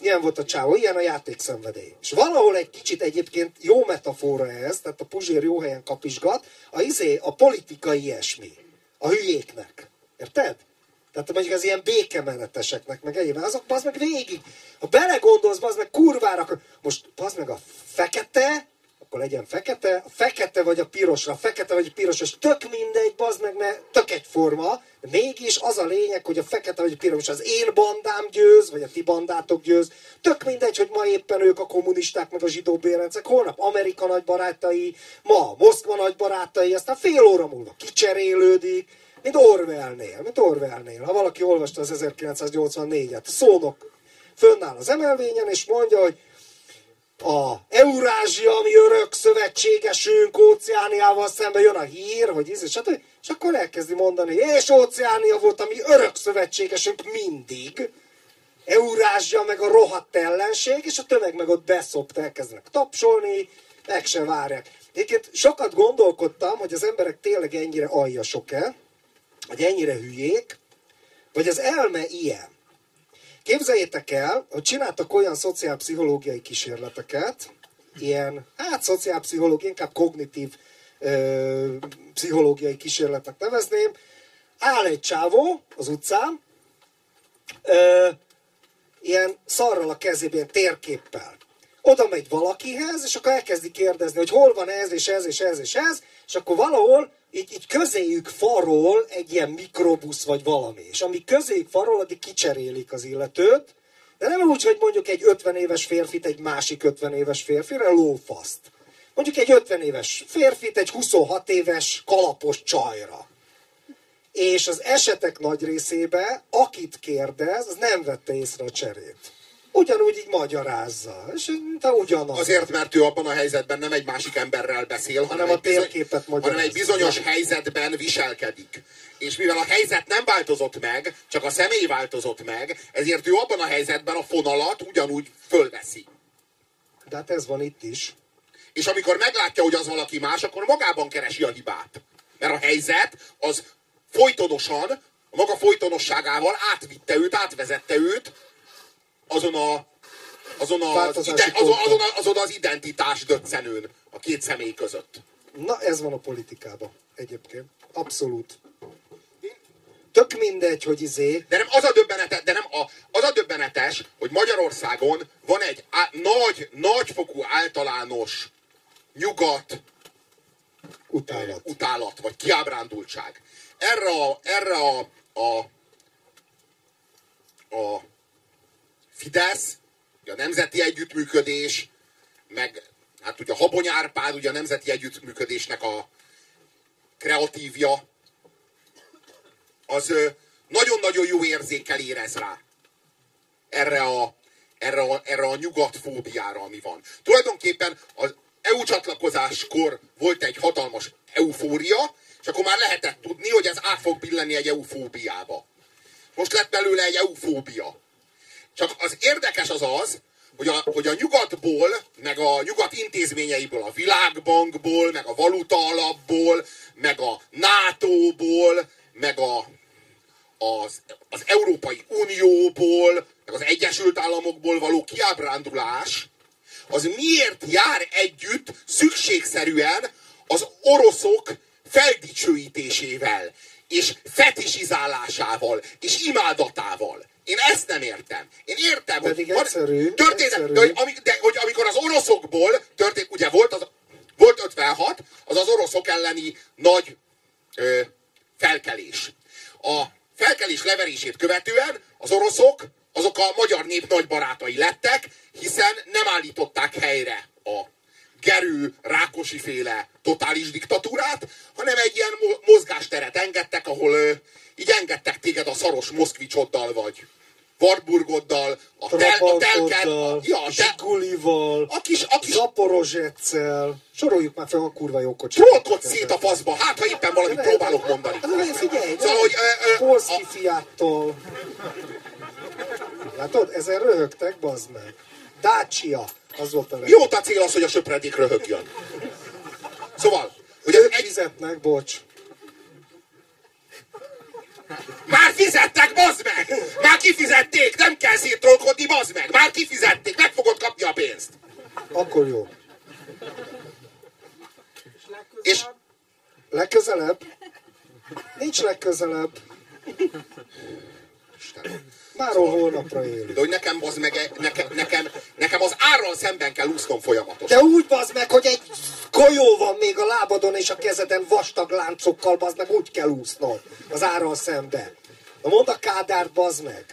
Ilyen volt a csávó, ilyen a játékszenvedély. És valahol egy kicsit egyébként jó metafora ez, tehát a Puzsér jó helyen kapisgat, a, izé, a politika ilyesmi. A hülyéknek. Érted? Tehát mondjuk az ilyen békemeneteseknek, meg egyébként, azok az meg végig. Ha belegondolsz, az meg kurvára, most az meg a fekete, akkor legyen fekete, a fekete vagy a pirosra, a fekete vagy a piros, és tök mindegy, bazd meg, mert tök egyforma, de mégis az a lényeg, hogy a fekete vagy a piros az én bandám győz, vagy a ti bandátok győz, tök mindegy, hogy ma éppen ők a kommunisták, meg a zsidó bérencek, holnap Amerika nagy barátai, ma Moszkva nagy barátai, aztán fél óra múlva kicserélődik, mint Orwellnél, mint Orwellnél. Ha valaki olvasta az 1984-et, szónok fönnáll az emelvényen, és mondja, hogy a Eurázsia, ami örök szövetségesünk, Óceániával szemben jön a hír, hogy íz, és, hát, és akkor elkezdi mondani, és Óceánia volt, ami örök szövetségesünk mindig, Eurázsia meg a rohadt ellenség, és a tömeg meg ott beszopt, elkezdenek tapsolni, meg se várják. Egyébként sokat gondolkodtam, hogy az emberek tényleg ennyire aljasok-e, vagy ennyire hülyék, vagy az elme ilyen. Képzeljétek el, hogy csináltak olyan szociálpszichológiai kísérleteket, ilyen, hát szociálpszichológiai, inkább kognitív ö, pszichológiai kísérletnek nevezném. Áll egy csávó az utcán, ö, ilyen szarral a kezében, térképpel. Oda megy valakihez, és akkor elkezdi kérdezni, hogy hol van ez, és ez, és ez, és ez, és akkor valahol így, így közéjük farol egy ilyen mikrobusz vagy valami. És amíg közéjük farol, addig kicserélik az illetőt, de nem úgy, hogy mondjuk egy 50 éves férfit egy másik 50 éves férfire lófaszt. Mondjuk egy 50 éves férfit egy 26 éves kalapos csajra. És az esetek nagy részében, akit kérdez, az nem vette észre a cserét ugyanúgy így magyarázza. És te ugyanaz. Azért, mert ő abban a helyzetben nem egy másik emberrel beszél, hanem, hanem, a térképet bizony, hanem egy bizonyos helyzetben viselkedik. És mivel a helyzet nem változott meg, csak a személy változott meg, ezért ő abban a helyzetben a fonalat ugyanúgy fölveszi. De hát ez van itt is. És amikor meglátja, hogy az valaki más, akkor magában keresi a hibát. Mert a helyzet az folytonosan, a maga folytonosságával átvitte őt, átvezette őt azon a azon, a, az, ide, azon, azon, azon az identitás döccenőn a két személy között. Na ez van a politikában egyébként. Abszolút. Tök mindegy, hogy izé... De nem az a döbbenetes, de nem a, az a döbbenetes, hogy Magyarországon van egy á, nagy, nagyfokú általános nyugat utálat. utálat, vagy kiábrándultság. Erre a, erre a, a, a Fidesz, a Nemzeti Együttműködés, meg hát ugye Habony Árpád, ugye a Nemzeti Együttműködésnek a kreatívja, az nagyon-nagyon jó érzékel érez rá erre a, erre a, erre a nyugatfóbiára, ami van. Tulajdonképpen az EU csatlakozáskor volt egy hatalmas eufória, és akkor már lehetett tudni, hogy ez át fog billenni egy eufóbiába. Most lett belőle egy eufóbia. Csak az érdekes az az, hogy a, hogy a nyugatból, meg a nyugat intézményeiből, a világbankból, meg a valuta alapból, meg a NATO-ból, meg a, az, az Európai Unióból, meg az Egyesült Államokból való kiábrándulás, az miért jár együtt szükségszerűen az oroszok feldicsőítésével, és fetisizálásával, és imádatával. Én ezt nem értem. Én értem, Pedig hogy egyszerű, történet, egyszerű. De, hogy, de, hogy amikor az oroszokból történt, ugye volt, az, volt 56, az az oroszok elleni nagy ö, felkelés. A felkelés leverését követően az oroszok azok a magyar nép nagy barátai lettek, hiszen nem állították helyre a gerő, rákosi féle totális diktatúrát, hanem egy ilyen mozgásteret engedtek, ahol így engedtek téged a szaros Moszkvicsoddal, vagy Warburgoddal, a, tel, a telket, a, ja, a Zsigulival, a kis, a kis Zaporozsetszel, soroljuk már fel a kurva jó kocsit. Trollkodsz szét a faszba, hát ha éppen valamit de próbálok mondani. De figyelj, szóval, hogy, ö, ö, Polszki a... fiától. Látod, ezen röhögtek, bazd meg. Dacia, az volt a legjobb. Mióta cél az, hogy a söpredék röhögjön? Szóval, hogy ők egy... fizetnek, bocs. Már fizettek, bazd meg! Már kifizették, nem kell szétrolkodni, bazd meg! Már kifizették, meg fogod kapni a pénzt! Akkor jó. És legközelebb? Nincs legközelebb. Istenem. Már holnapra él. De hogy nekem, az meg, nekem, nekem, nekem az árral szemben kell úsznom folyamatosan. De úgy bazd meg, hogy egy golyó van még a lábadon és a kezeden vastag láncokkal, bazd meg, úgy kell úsznod az árral szemben. Na mondd a kádárt, bazd meg.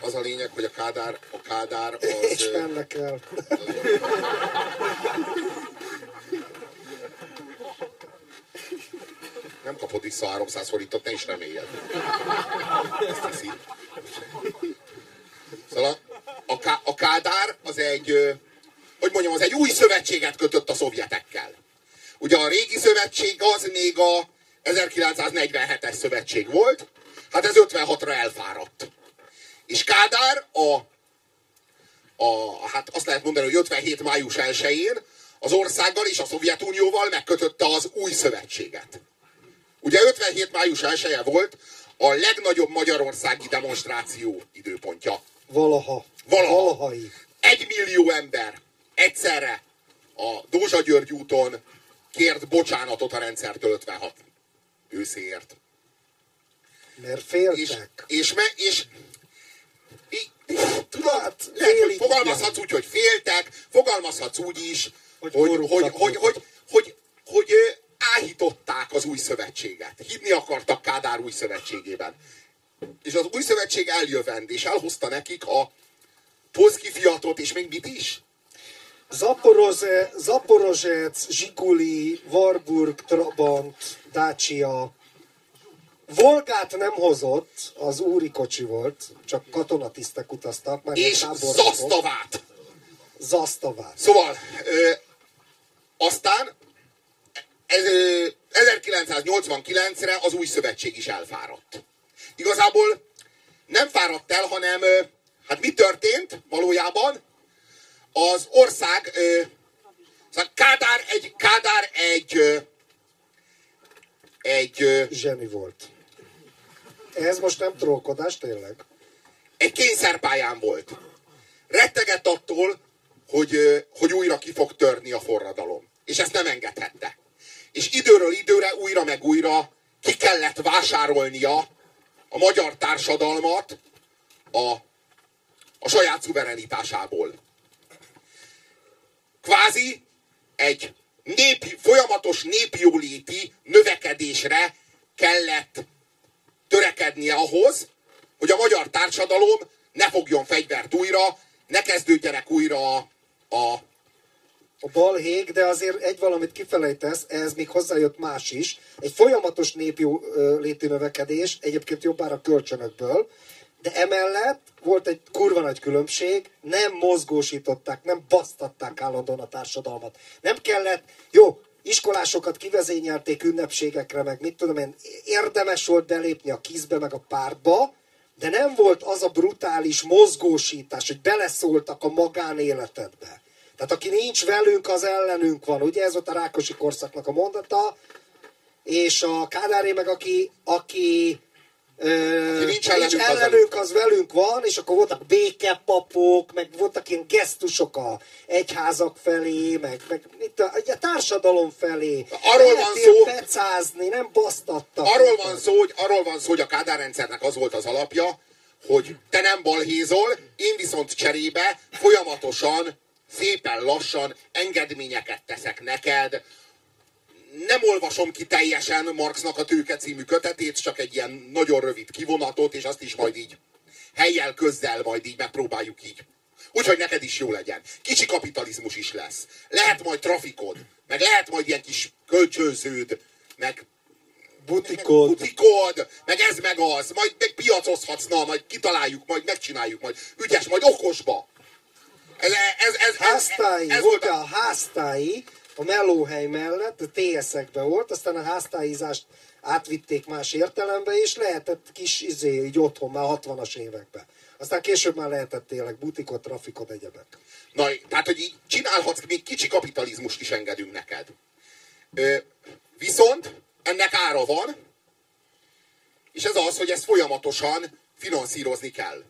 Az a lényeg, hogy a kádár, a kádár az... És mennek el. Nem kapod vissza 300 forintot, ne is reméljed. Ezt hiszi. Szóval a, a, a Kádár az egy, hogy mondjam, az egy új szövetséget kötött a szovjetekkel. Ugye a régi szövetség az még a 1947-es szövetség volt, hát ez 56-ra elfáradt. És Kádár a, a, hát azt lehet mondani, hogy 57. május 1-én az országgal és a Szovjetunióval megkötötte az új szövetséget. Ugye 57. május 1 volt a legnagyobb magyarországi demonstráció időpontja. Valaha. Valaha. Valahai. Egy millió ember egyszerre a Dózsa György úton kért bocsánatot a rendszertől 56 őszéért. Mert féltek. És, és, me, és, tudod, hát, lehet, fogalmazhatsz úgy, hogy féltek, fogalmazhatsz úgy is, hogy, hogy, hogy, hogy, hogy, hogy, hogy, hogy áhították az új szövetséget. Hidni akartak Kádár új szövetségében. És az új szövetség eljövend, és elhozta nekik a Polszki fiatot, és még mit is? Zaporoze, Zaporozsec, Zsiguli, Warburg, Trabant, Dacia. Volgát nem hozott, az úri kocsi volt, csak katonatisztek utaztak. Mert és Zasztavát! Zasztavát. Szóval, ö, aztán 1989-re az új szövetség is elfáradt. Igazából nem fáradt el, hanem hát mi történt valójában? Az ország, szóval Kádár egy, Kádár egy, egy... Zseni volt. Ez most nem trollkodás, tényleg? Egy kényszerpályán volt. Rettegett attól, hogy, hogy újra ki fog törni a forradalom. És ezt nem engedhette és időről időre újra meg újra ki kellett vásárolnia a magyar társadalmat a, a saját szuverenitásából. Kvázi egy népi, folyamatos népjóléti növekedésre kellett törekednie ahhoz, hogy a magyar társadalom ne fogjon fegyvert újra, ne kezdődjenek újra a, a a balhég, de azért egy valamit kifelejtesz, ehhez még hozzájött más is. Egy folyamatos népjó léti növekedés, egyébként jobbára kölcsönökből, de emellett volt egy kurva nagy különbség, nem mozgósították, nem basztatták állandóan a társadalmat. Nem kellett, jó, iskolásokat kivezényelték ünnepségekre, meg mit tudom én, érdemes volt belépni a kizbe, meg a pártba, de nem volt az a brutális mozgósítás, hogy beleszóltak a magánéletedbe. Tehát aki nincs velünk, az ellenünk van. Ugye ez volt a Rákosi korszaknak a mondata. És a Kádáré meg aki, aki Ö, nincs ellenünk, nincs ellenünk az, velünk van, és akkor voltak békepapok, meg voltak ilyen gesztusok a egyházak felé, meg, meg mit a, a társadalom felé. Arról van szó, pecázni, nem basztattak. Arról van, szó, hogy, arról van szó, hogy a Kádár rendszernek az volt az alapja, hogy te nem balhézol, én viszont cserébe folyamatosan szépen lassan engedményeket teszek neked. Nem olvasom ki teljesen Marxnak a Tőke című kötetét, csak egy ilyen nagyon rövid kivonatot, és azt is majd így helyjel, közzel majd így megpróbáljuk így Úgyhogy neked is jó legyen. Kicsi kapitalizmus is lesz. Lehet majd trafikod, meg lehet majd ilyen kis kölcsönződ, meg butikod. Meg butikod, meg ez meg az, majd meg piacozhatsz, na, majd kitaláljuk, majd megcsináljuk, majd ügyes, majd okosba. Ez, ez, ez, háztái, ez, ez volt a háztái, a melóhely mellett, a TS-ekben volt, aztán a háztáizást átvitték más értelembe, és lehetett kis izé, így otthon már 60-as években. Aztán később már lehetett tényleg butikot, trafikot, egyebek. Na, tehát, hogy így csinálhatsz, még kicsi kapitalizmust is engedünk neked. Ö, viszont ennek ára van, és ez az, hogy ezt folyamatosan finanszírozni kell.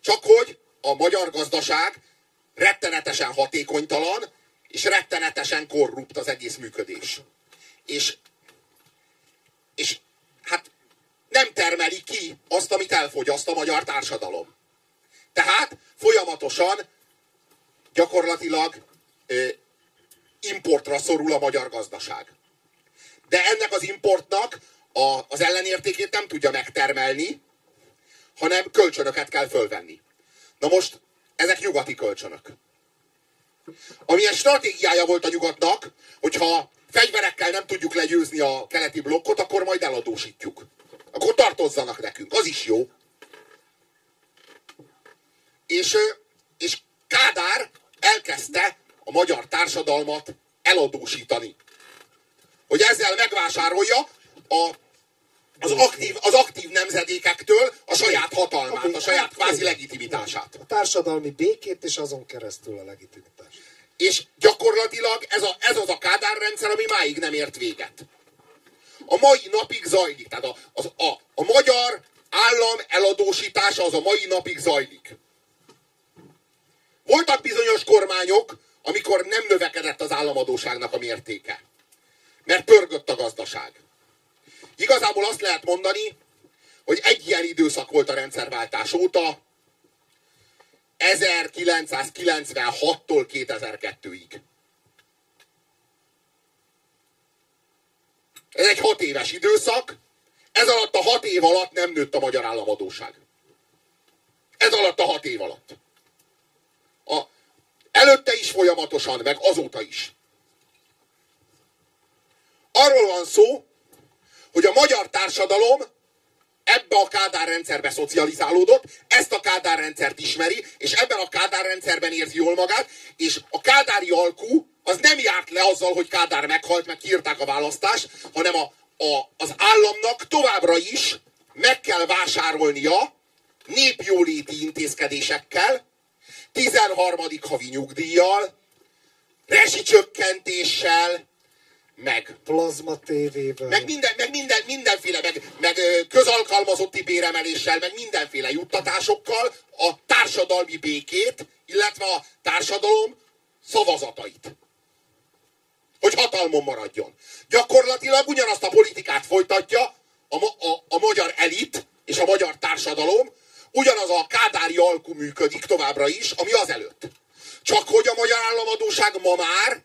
Csak hogy a magyar gazdaság rettenetesen hatékonytalan, és rettenetesen korrupt az egész működés. És, és hát nem termeli ki azt, amit elfogyaszt a magyar társadalom. Tehát folyamatosan gyakorlatilag ö, importra szorul a magyar gazdaság. De ennek az importnak a, az ellenértékét nem tudja megtermelni, hanem kölcsönöket kell fölvenni. Na most ezek nyugati kölcsönök. Amilyen stratégiája volt a nyugatnak, hogyha fegyverekkel nem tudjuk legyőzni a keleti blokkot, akkor majd eladósítjuk. Akkor tartozzanak nekünk. Az is jó. És, és Kádár elkezdte a magyar társadalmat eladósítani. Hogy ezzel megvásárolja a, az, aktív, az aktív nemzedékektől a saját hatalmát, a saját kvázi legitimitását. A társadalmi békét, és azon keresztül a legitimitást. És gyakorlatilag ez, a, ez az a Kádár rendszer, ami máig nem ért véget. A mai napig zajlik. Tehát a, az, a, a magyar állam eladósítása az a mai napig zajlik. Voltak bizonyos kormányok, amikor nem növekedett az államadóságnak a mértéke. Mert pörgött a gazdaság. Igazából azt lehet mondani, hogy egy ilyen időszak volt a rendszerváltás óta, 1996-tól 2002-ig. Ez egy hat éves időszak, ez alatt a hat év alatt nem nőtt a magyar államadóság. Ez alatt a hat év alatt. A, előtte is folyamatosan, meg azóta is. Arról van szó, hogy a magyar társadalom ebbe a Kádár rendszerbe szocializálódott, ezt a Kádár rendszert ismeri, és ebben a Kádár rendszerben érzi jól magát, és a Kádári alkú az nem járt le azzal, hogy Kádár meghalt, meg kiírták a választást, hanem a, a, az államnak továbbra is meg kell vásárolnia népjóléti intézkedésekkel, 13. havi nyugdíjjal, rezsicsökkentéssel, meg plazma tévével, meg, minden, meg minden, mindenféle, meg, meg közalkalmazotti béremeléssel, meg mindenféle juttatásokkal a társadalmi békét, illetve a társadalom szavazatait. Hogy hatalmon maradjon. Gyakorlatilag ugyanazt a politikát folytatja a, a, a magyar elit és a magyar társadalom, ugyanaz a kádári alkú működik továbbra is, ami az előtt. Csak hogy a magyar államadóság ma már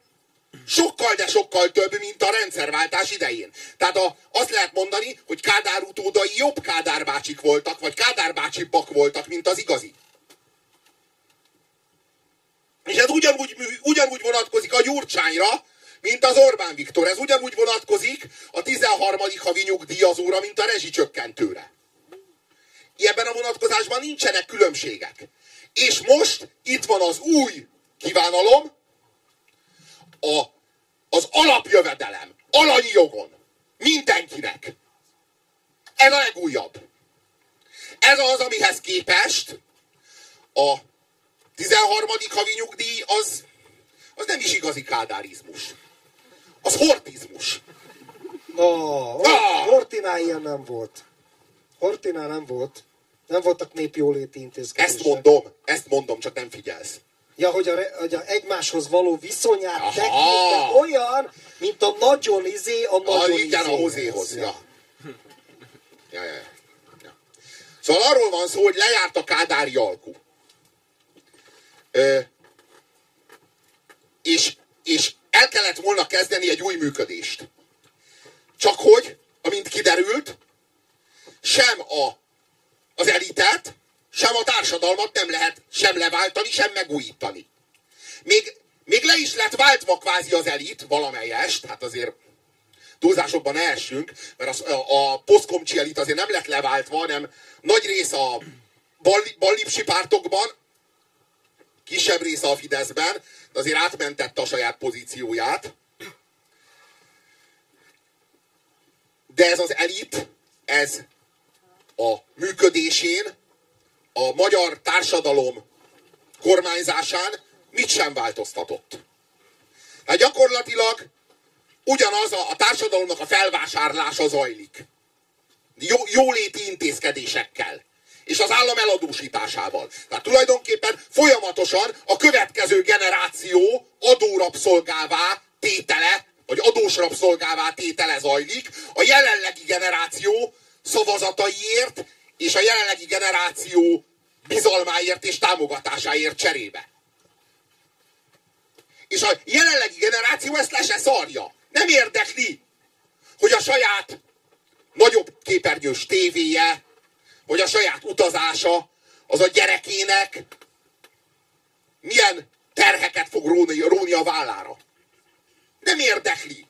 sokkal, de sokkal több, mint a rendszerváltás idején. Tehát a, azt lehet mondani, hogy Kádár utódai jobb Kádár bácsik voltak, vagy Kádár bácsibak voltak, mint az igazi. És ez ugyanúgy, ugyanúgy vonatkozik a Gyurcsányra, mint az Orbán Viktor. Ez ugyanúgy vonatkozik a 13. havi nyugdíjazóra, mint a rezsicsökkentőre. Ebben a vonatkozásban nincsenek különbségek. És most itt van az új kívánalom, a, az alapjövedelem, alanyi jogon, mindenkinek. Ez a legújabb. Ez az, amihez képest a 13. havi nyugdíj az, az nem is igazi kádárizmus. Az hortizmus. Oh, ah! Hortinál ilyen nem volt. Hortinál nem volt. Nem voltak népjóléti intézkedések. Ezt mondom, ezt mondom, csak nem figyelsz. Ja, hogy a, hogy a egymáshoz való viszonyát tekintve olyan, mint a nagyon izé, a nagyon izé. Igen, a hozéhoz, ja. Ja, ja, ja. Szóval arról van szó, hogy lejárt a kádári alkú. Ö, és, és el kellett volna kezdeni egy új működést. Csak hogy, amint kiderült, sem a, az elitet, sem a társadalmat nem lehet sem leváltani, sem megújítani. Még, még le is lett váltva kvázi az elit, valamelyest, hát azért túlzásokban ne essünk, mert a, a, a posztkomcsi elit azért nem lett leváltva, hanem nagy rész a ballipsi pártokban, kisebb része a Fideszben, de azért átmentette a saját pozícióját. De ez az elit, ez a működésén, a magyar társadalom kormányzásán mit sem változtatott. Hát gyakorlatilag ugyanaz a, a társadalomnak a felvásárlása zajlik. Jó, jóléti intézkedésekkel. És az állam eladósításával. Tehát tulajdonképpen folyamatosan a következő generáció adórapszolgává tétele, vagy adós rabszolgává tétele zajlik, a jelenlegi generáció szavazataiért és a jelenlegi generáció bizalmáért és támogatásáért cserébe. És a jelenlegi generáció ezt le se szarja. Nem érdekli, hogy a saját nagyobb képernyős tévéje, hogy a saját utazása az a gyerekének milyen terheket fog róni, róni a vállára. Nem érdekli.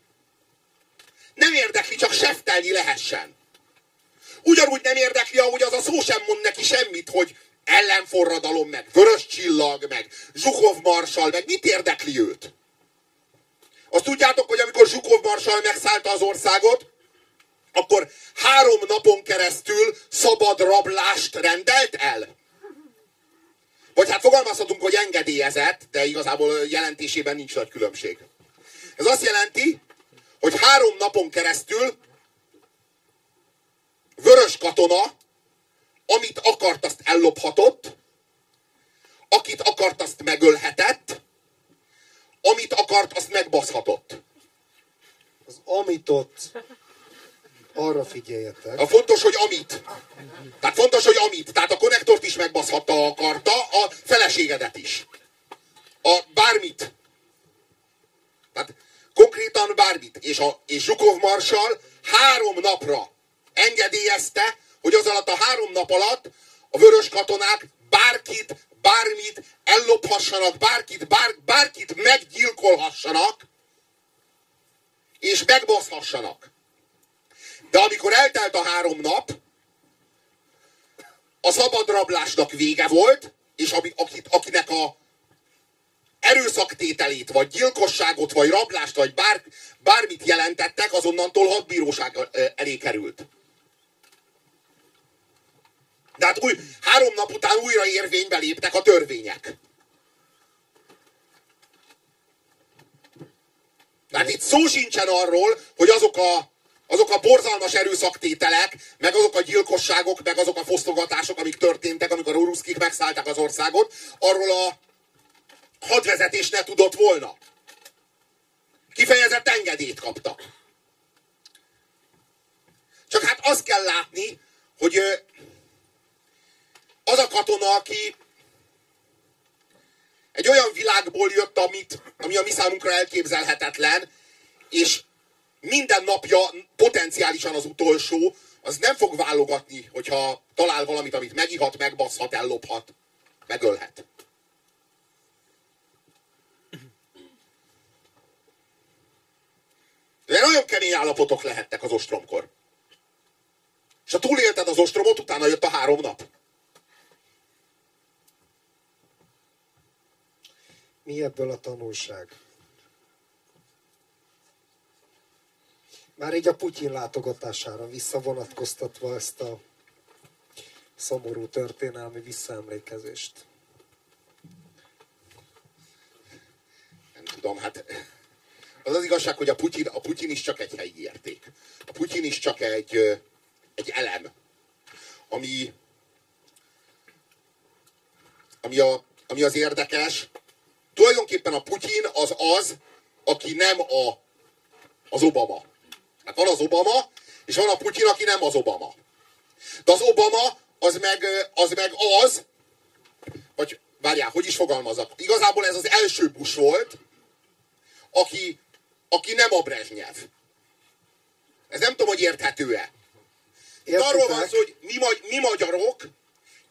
Nem érdekli, csak seftelni lehessen. Ugyanúgy nem érdekli, ahogy az a szó sem mond neki semmit, hogy ellenforradalom, meg vörös csillag, meg Zsukov marsal, meg mit érdekli őt? Azt tudjátok, hogy amikor Zsukov marsal megszállta az országot, akkor három napon keresztül szabad rablást rendelt el? Vagy hát fogalmazhatunk, hogy engedélyezett, de igazából jelentésében nincs nagy különbség. Ez azt jelenti, hogy három napon keresztül vörös katona, amit akart, azt ellophatott, akit akart, azt megölhetett, amit akart, azt megbaszhatott. Az amitot arra figyeljetek. A fontos, hogy amit. Tehát fontos, hogy amit. Tehát a konnektort is megbaszhatta, akarta, a feleségedet is. A bármit. Tehát konkrétan bármit. És, a, és Zsukov Marsal három napra engedélyezte, hogy az alatt a három nap alatt a vörös katonák bárkit, bármit ellophassanak, bárkit, bár, bárkit meggyilkolhassanak, és megbaszhassanak. De amikor eltelt a három nap, a szabadrablásnak vége volt, és ami, akit, akinek a erőszaktételét, vagy gyilkosságot, vagy rablást, vagy bár, bármit jelentettek, azonnantól hadbíróság elé került. De hát új, három nap után újra érvénybe léptek a törvények. Tehát itt szó sincsen arról, hogy azok a, azok a borzalmas erőszaktételek, meg azok a gyilkosságok, meg azok a fosztogatások, amik történtek, amikor a ruszkik megszállták az országot, arról a hadvezetés ne tudott volna. Kifejezett engedélyt kaptak. Csak hát azt kell látni, hogy az a katona, aki egy olyan világból jött, amit, ami a mi számunkra elképzelhetetlen, és minden napja potenciálisan az utolsó, az nem fog válogatni, hogyha talál valamit, amit megihat, megbaszhat, ellophat, megölhet. De nagyon kemény állapotok lehettek az ostromkor. És ha túlélted az ostromot, utána jött a három nap. Mi ebből a tanulság? Már így a Putyin látogatására visszavonatkoztatva ezt a szomorú történelmi visszaemlékezést. Nem tudom, hát az az igazság, hogy a Putyin, a Putyin is csak egy helyi érték. A Putyin is csak egy, egy elem, ami, ami, a, ami az érdekes, Tulajdonképpen a Putyin az az, aki nem a, az Obama. Hát van az Obama, és van a Putyin, aki nem az Obama. De az Obama az meg az, meg az vagy várjál, hogy is fogalmazok. Igazából ez az első Bush volt, aki, aki nem a Brezsnyev. Ez nem tudom, hogy érthető-e. Itt arról van szó, hogy mi, mi magyarok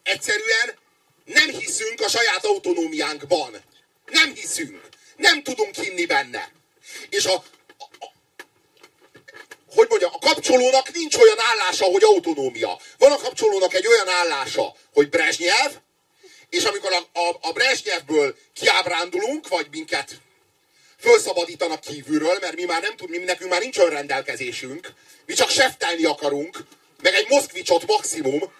egyszerűen nem hiszünk a saját autonómiánkban. Nem hiszünk. Nem tudunk hinni benne. És a, a, a hogy mondja, a kapcsolónak nincs olyan állása, hogy autonómia. Van a kapcsolónak egy olyan állása, hogy Brezsnyev, és amikor a, a, a Brezsnyevből kiábrándulunk, vagy minket felszabadítanak kívülről, mert mi már nem tudunk, mi, nekünk már nincs olyan rendelkezésünk, mi csak seftelni akarunk, meg egy moszkvicsot maximum,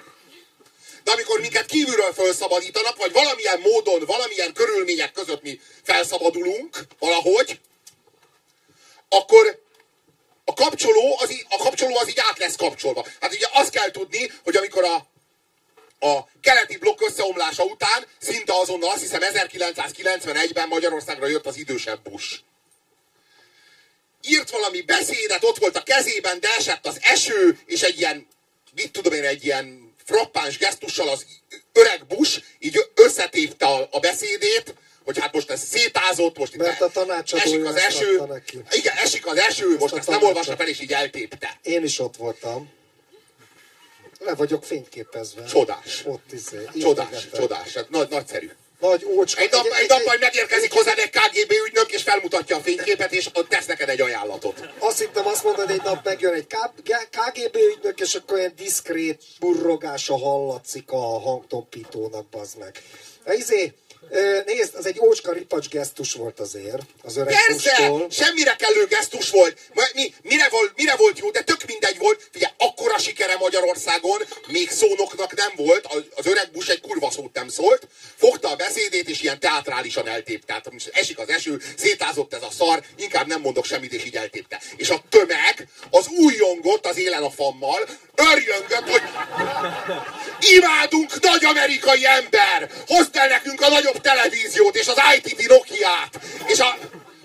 de amikor minket kívülről felszabadítanak, vagy valamilyen módon, valamilyen körülmények között mi felszabadulunk valahogy, akkor a kapcsoló, az így, a kapcsoló az így át lesz kapcsolva. Hát ugye azt kell tudni, hogy amikor a, a keleti blokk összeomlása után, szinte azonnal azt hiszem 1991-ben Magyarországra jött az idősebb Bush. Írt valami beszédet, ott volt a kezében, de esett az eső, és egy ilyen, mit tudom én, egy ilyen frappáns gesztussal az öreg Bush így összetépte a, a beszédét, hogy hát most ez szétázott, most itt Mert a esik az eső. Igen, esik az eső, ezt most ezt nem olvasta fel, és így eltépte. Én is ott voltam. Le vagyok fényképezve. Csodás. Ott izé, csodás, csodás. Hát nagy, nagyszerű. Nagy ócska. Egy nap, egy, egy nap majd megérkezik hozzá egy KGB ügynök, és felmutatja a fényképet, és tesz neked egy ajánlatot. Azt hittem, azt mondod, egy nap megjön egy KGB ügynök, és akkor olyan diszkrét burrogása hallatszik a hangtompítónak, bazd meg. Izé, Nézd, az egy ócska ripacs gesztus volt azért, az öreg Persze, semmire kellő gesztus volt. Mi, mire, volt, mire volt jó, de tök mindegy volt. Figyelj, akkora sikere Magyarországon, még szónoknak nem volt, az öreg Bush egy kurva szót nem szólt, fogta a beszédét, és ilyen teatrálisan eltépte. Tehát esik az eső, szétázott ez a szar, inkább nem mondok semmit, és így eltépte. És a tömeg az újongott az élen a fammal, örjöngött, hogy imádunk nagy amerikai ember, hozd el nekünk a nagyobb televíziót, és az ITT Nokia-t, és a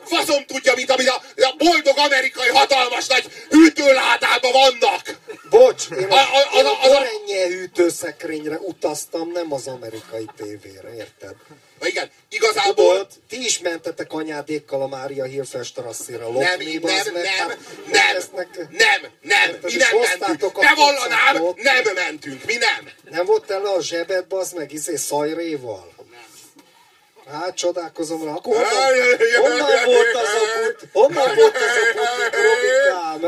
faszom tudja, mint amit a, a boldog amerikai hatalmas nagy hűtőládában vannak. Bocs, én a, a, a, a, a, a hűtőszekrényre utaztam, nem az amerikai tévére, érted? Na igen, igazából... Tudod, ti is mentetek anyádékkal a Mária Hilfest rasszira lopni, nem, nem, nem, hát, nem, lesznek, nem, nem, mi nem mentünk. Ne vallanám, nem mentünk, mi nem. Nem volt el a zsebedbe az meg izé szajréval? Hát csodálkozom rá. Akkor honnan, honnan volt az a but? Honnan volt az a butik, Robikám?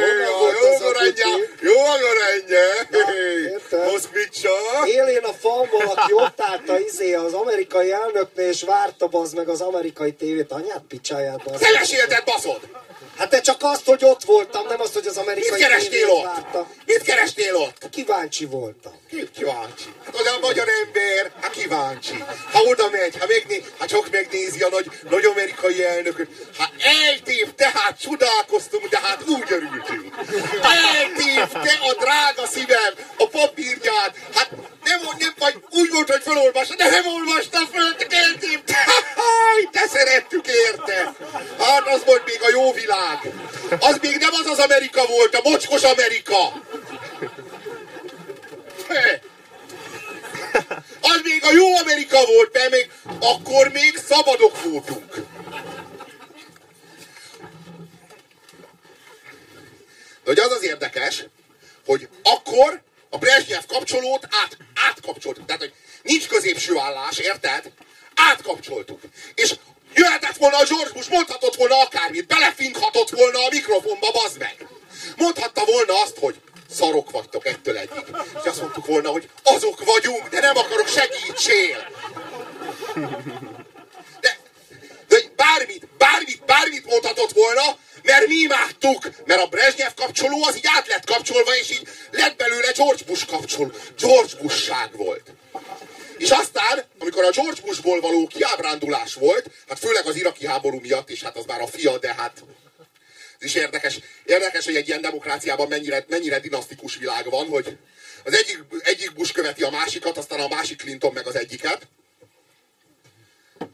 Honnan volt az a butik? Jó a gorendje! Moszkvicsa! Élén a falból, aki ott állt a izé az amerikai elnöknél, és várta az meg az amerikai tévét. Anyát picsáját, bazd. Felesélted, baszod! Hát te csak azt, hogy ott voltam, nem azt, hogy az amerikai Mit kerestél ott? Várta. Mit kerestél ott? Kíváncsi voltam. Ki kíváncsi? Hát az a magyar ember, hát kíváncsi. Ha oda megy, ha megné, hát csak megnézi a nagy, nagy amerikai elnököt. Hát eltépte, hát csodálkoztunk, de hát úgy örültünk. Eltépte a drága szívem, a papírját. Hát nem, nem vagy úgy volt, hogy felolvasta, de nem olvasta föl, eltépte. De szerettük érte. Hát az volt még a jó világ. Az még nem az az Amerika volt, a mocskos Amerika. Az még a jó Amerika volt, mert még akkor még szabadok voltunk. De hogy az az érdekes, hogy akkor a Brezsnyev kapcsolót át, átkapcsoltuk. Tehát, hogy nincs középső állás, érted? Átkapcsoltuk. És jöhetett volna a George Bush, mondhatott volna akármit, belefinkhatott volna a mikrofonba, bazd meg. Mondhatta volna azt, hogy szarok vagytok ettől egyik. És azt mondtuk volna, hogy azok vagyunk, de nem akarok, segítsél! De, de bármit, bármit, bármit mondhatott volna, mert mi imádtuk, mert a Brezsnyev kapcsoló az így át lett kapcsolva, és így lett belőle George Bush kapcsoló. George Bush-ság volt. És aztán, amikor a George Bushból való kiábrándulás volt, hát főleg az iraki háború miatt, és hát az már a fia, de hát ez is érdekes, érdekes, hogy egy ilyen demokráciában mennyire, mennyire dinasztikus világ van, hogy az egyik, egyik Bush követi a másikat, aztán a másik Clinton meg az egyiket.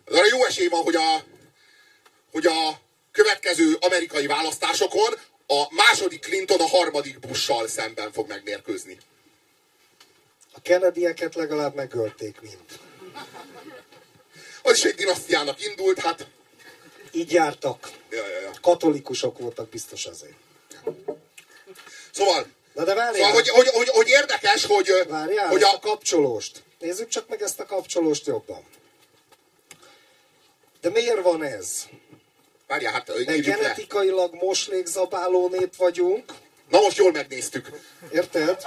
Arra jó esély van, hogy a, hogy a következő amerikai választásokon a második Clinton a harmadik Bush-sal szemben fog megmérkőzni. A Kennedy-eket legalább megölték mind. Az is egy dinasztiának indult, hát... Így jártak. Ja, ja, ja. Katolikusok voltak biztos azért. Szóval... Na de várjál. Szóval, hogy, hogy, hogy, hogy érdekes, hogy, Várjál, hogy a, a kapcsolóst. Nézzük csak meg ezt a kapcsolóst jobban. De miért van ez? Várjál, hát Mert genetikailag moslékzabáló nép vagyunk, Na most jól megnéztük. érted?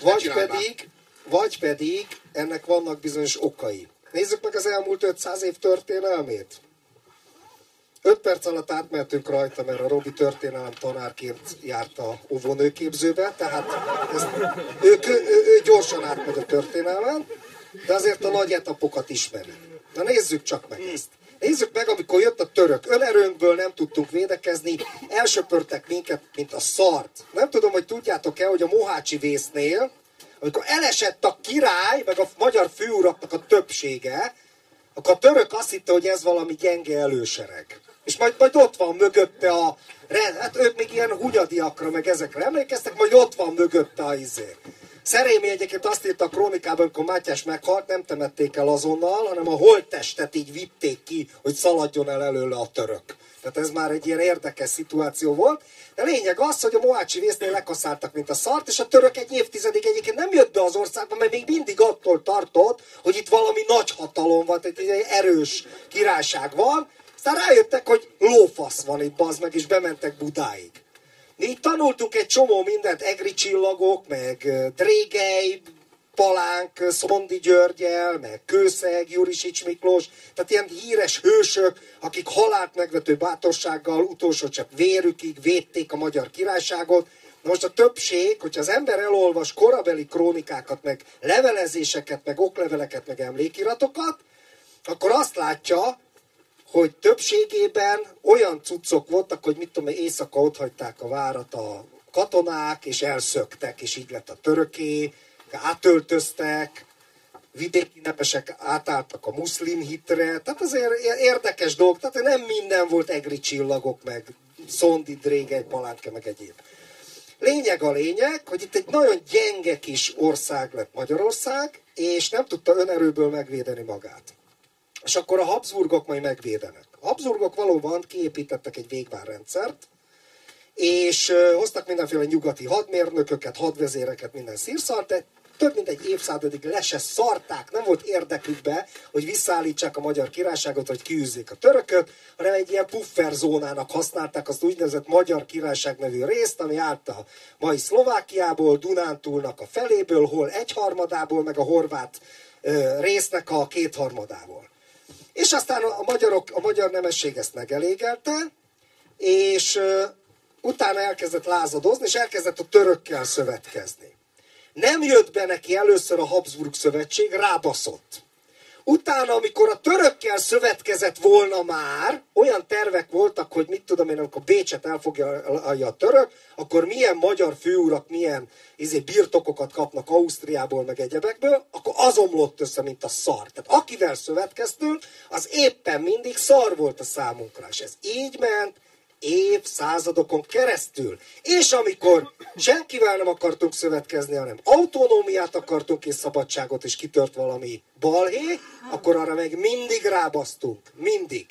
Vagy pedig, vagy pedig ennek vannak bizonyos okai. Nézzük meg az elmúlt 500 év történelmét. 5 perc alatt átmentünk rajta, mert a Robi történelem tanárként járt a óvónőképzőbe, tehát ezt, ő, ő, ő, ő gyorsan átmegy a történelmen, de azért a nagy etapokat ismeri. Na nézzük csak meg ezt. Nézzük meg, amikor jött a török. Önerőnkből nem tudtunk védekezni, elsöpörtek minket, mint a szart. Nem tudom, hogy tudjátok-e, hogy a Mohácsi vésznél, amikor elesett a király, meg a magyar főuraknak a többsége, akkor a török azt hitte, hogy ez valami gyenge elősereg. És majd, majd ott van mögötte a... Hát ők még ilyen hunyadiakra, meg ezekre emlékeztek, majd ott van mögötte a izé. Szerémi egyébként azt írta a krónikában, amikor Mátyás meghalt, nem temették el azonnal, hanem a holttestet így vitték ki, hogy szaladjon el előle a török. Tehát ez már egy ilyen érdekes szituáció volt. De lényeg az, hogy a Mohácsi vésznél lekaszáltak, mint a szart, és a török egy évtizedig egyébként nem jött be az országba, mert még mindig attól tartott, hogy itt valami nagy hatalom van, tehát egy erős királyság van. Aztán rájöttek, hogy lófasz van itt, bazd meg, és bementek Budáig. Mi itt tanultunk egy csomó mindent, egri csillagok, meg ö, drégely, Palánk, Szondi Györgyel, meg Kőszeg, Jurisics Miklós, tehát ilyen híres hősök, akik halált megvető bátorsággal utolsó csepp vérükig védték a magyar királyságot. Most a többség, hogyha az ember elolvas korabeli krónikákat, meg levelezéseket, meg okleveleket, meg emlékiratokat, akkor azt látja, hogy többségében olyan cuccok voltak, hogy mit tudom, éjszaka ott hagyták a várat a katonák, és elszöktek, és így lett a töröké, átöltöztek, vidéki nepesek átálltak a muszlim hitre, tehát azért érdekes dolog, tehát nem minden volt egri csillagok, meg szondi, drégely, palánke, meg egyéb. Lényeg a lényeg, hogy itt egy nagyon gyenge kis ország lett Magyarország, és nem tudta önerőből megvédeni magát. És akkor a Habsburgok majd megvédenek. A Habsburgok valóban kiépítettek egy végvárrendszert, és hoztak mindenféle nyugati hadmérnököket, hadvezéreket, minden szírszart, de több mint egy évszázadig le se szarták, nem volt érdekükbe, hogy visszaállítsák a magyar királyságot, vagy kiűzzék a törököt, hanem egy ilyen pufferzónának használták azt úgynevezett Magyar Királyság nevű részt, ami állt a mai Szlovákiából, Dunántúlnak a feléből, hol egyharmadából, meg a horvát résznek a kétharmadából. És aztán a magyarok, a magyar nemesség ezt megelégelte, és utána elkezdett lázadozni, és elkezdett a törökkel szövetkezni. Nem jött be neki először a Habsburg szövetség, rábaszott. Utána, amikor a törökkel szövetkezett volna már, olyan tervek voltak, hogy mit tudom én, amikor Bécset elfogja a török, akkor milyen magyar főurak, milyen izé, birtokokat kapnak Ausztriából, meg egyebekből, akkor az omlott össze, mint a szar. Tehát akivel szövetkeztünk, az éppen mindig szar volt a számunkra. És ez így ment, évszázadokon keresztül. És amikor senkivel nem akartunk szövetkezni, hanem autonómiát akartunk és szabadságot, és kitört valami balhé, akkor arra meg mindig rábasztunk. Mindig.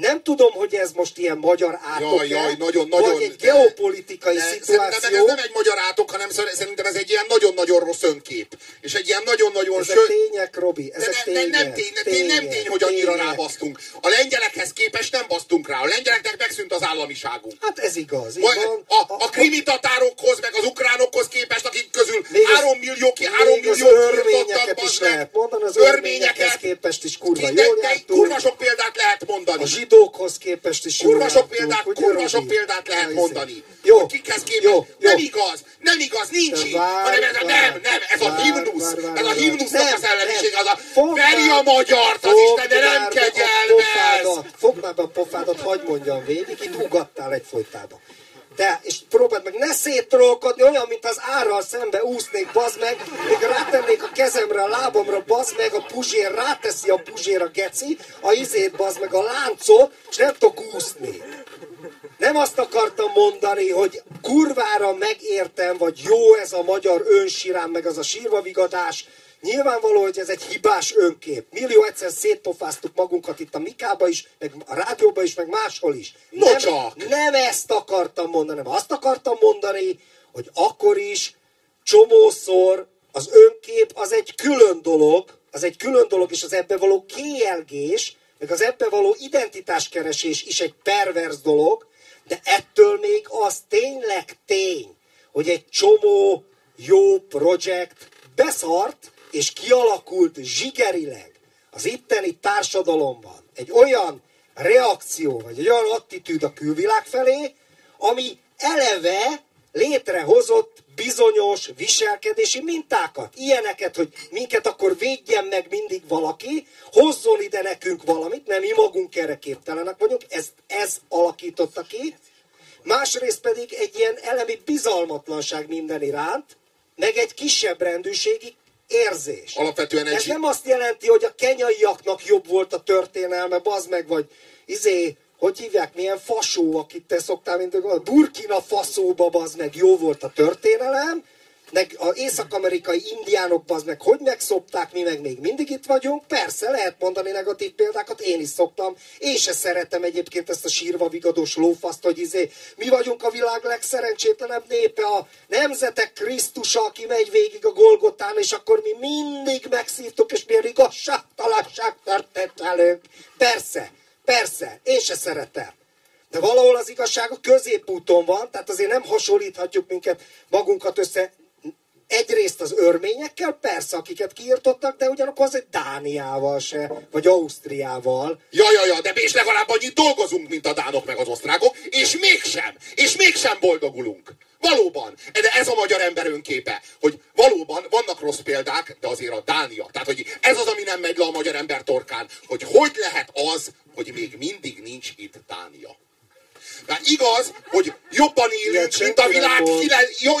Nem tudom, hogy ez most ilyen magyar átok Jaj, jaj, nagyon, nagyon- vagy egy geopolitikai De Szerintem szituáció. ez nem egy magyar átok, hanem szer- szerintem ez egy ilyen nagyon-nagyon rossz önkép. És egy ilyen nagyon-nagyon Ezek sö... tények, Robi, De ezek ne, ne, tények. nem, tény, ne, tény, nem tény, hogy annyira tények. rábasztunk. A lengyelekhez képest nem basztunk rá. A lengyeleknek megszűnt az államiságunk. Hát ez igaz, Vagy van. a, a krimi tatárokhoz, meg az ukránokhoz képest, akik közül Még az- 3 millió, ki, 3 még az millió örményeket is lehet mondani, az örményekhez képest is kurva de, jól de jártunk. kurva sok példát lehet mondani. Zsidókhoz képest is Kurva sok példát, kurva sok példát lehet Na, izé. mondani. Jó, Hogy kikhez képest. jó, jó. Nem igaz, nem igaz, nincs így. hanem ez a, nem, nem, ez a himnusz. ez a himnusznak Nem, a szellemiség, nem. az a veri a magyart, az Isten, de nem kegyelmez. Fogd már be a pofádat, hagyd mondjam végig, itt ugattál egyfolytában. De, és próbáld meg ne széttrollkodni, olyan, mint az árral szembe úsznék, bazd meg, még rátennék a kezemre, a lábamra, bazd meg, a puzsér, ráteszi a puzsér a geci, a izét, bazd meg, a láncot, és nem tudok úszni. Nem azt akartam mondani, hogy kurvára megértem, vagy jó ez a magyar önsirám, meg az a sírvavigadás. Nyilvánvaló, hogy ez egy hibás önkép. Millió egyszer szétpofáztuk magunkat itt a Mikába is, meg a rádióba is, meg máshol is. No nem, csak. nem ezt akartam mondani, nem azt akartam mondani, hogy akkor is csomószor az önkép az egy külön dolog, az egy külön dolog, és az ebbe való kielgés, meg az ebbe való identitáskeresés is egy pervers dolog, de ettől még az tényleg tény, hogy egy csomó jó projekt beszart, és kialakult zsigerileg az itteni társadalomban egy olyan reakció, vagy egy olyan attitűd a külvilág felé, ami eleve létrehozott bizonyos viselkedési mintákat. Ilyeneket, hogy minket akkor védjen meg mindig valaki, hozzon ide nekünk valamit, nem mi magunk erre képtelenek vagyunk, ez, ez alakította ki. Másrészt pedig egy ilyen elemi bizalmatlanság minden iránt, meg egy kisebb rendűségi érzés. Alapvetően egy... Ez nem azt jelenti, hogy a kenyaiaknak jobb volt a történelme, bazd meg, vagy izé, hogy hívják, milyen fasó, akit te szoktál mindig Burkina faszóba, bazd meg, jó volt a történelem, meg az észak-amerikai indiánok, az meg hogy megszopták, mi meg még mindig itt vagyunk. Persze, lehet mondani negatív példákat, én is szoktam. Én se szeretem egyébként ezt a sírva vigados lófaszt, hogy izé, mi vagyunk a világ legszerencsétlenebb népe, a nemzetek Krisztusa, aki megy végig a Golgotán, és akkor mi mindig megszívtuk, és milyen igazságtalanság történt velünk. Persze, persze, én se szeretem. De valahol az igazság a középúton van, tehát azért nem hasonlíthatjuk minket magunkat össze egyrészt az örményekkel, persze, akiket kiirtottak, de ugyanakkor az egy Dániával se, vagy Ausztriával. Ja, ja, ja, de és legalább annyit dolgozunk, mint a dánok meg az osztrákok, és mégsem, és mégsem boldogulunk. Valóban. De ez a magyar ember önképe, hogy valóban vannak rossz példák, de azért a Dánia. Tehát, hogy ez az, ami nem megy le a magyar ember torkán, hogy hogy lehet az, hogy még mindig nincs itt Dánia. Hát igaz, hogy jobban élünk, mint a világ,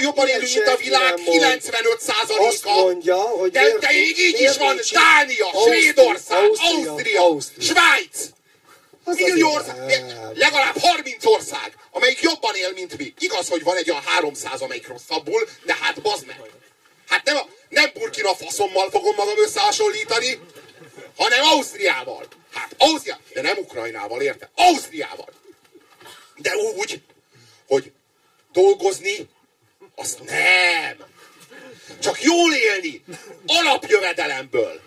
jobban élünk, mint a világ 95 százaléka. mondja, hogy de, de így, így is van, Dánia, Svédország, Ausztria, Svájc. Milliórd, legalább 30 ország, amelyik jobban él, mint mi. Igaz, hogy van egy olyan 300, amelyik rosszabbul, de hát bazd meg. Hát nem, nem Burkina faszommal fogom magam összehasonlítani, hanem Ausztriával. Hát Ausztria, de nem Ukrajnával, érte? Ausztriával. De úgy, hogy dolgozni, azt nem. Csak jól élni. Alapjövedelemből.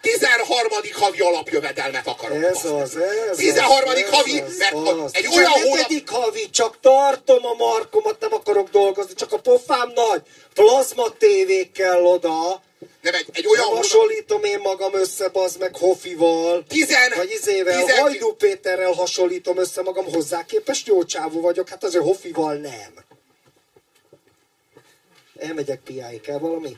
13. havi alapjövedelmet akarok. Ez az, ez 13. az, havi, az, mert az. egy olyan hónap... havi, csak tartom a markomat, nem akarok dolgozni, csak a pofám nagy. Plazma tévékkel oda, nem egy, egy olyan... Nem hasonlítom én magam össze, az meg Hofival, tizen, vagy izével, tizen... Hajdú Péterrel hasonlítom össze magam, hozzá képest jó csávó vagyok, hát azért Hofival nem. Elmegyek piáig, kell valami?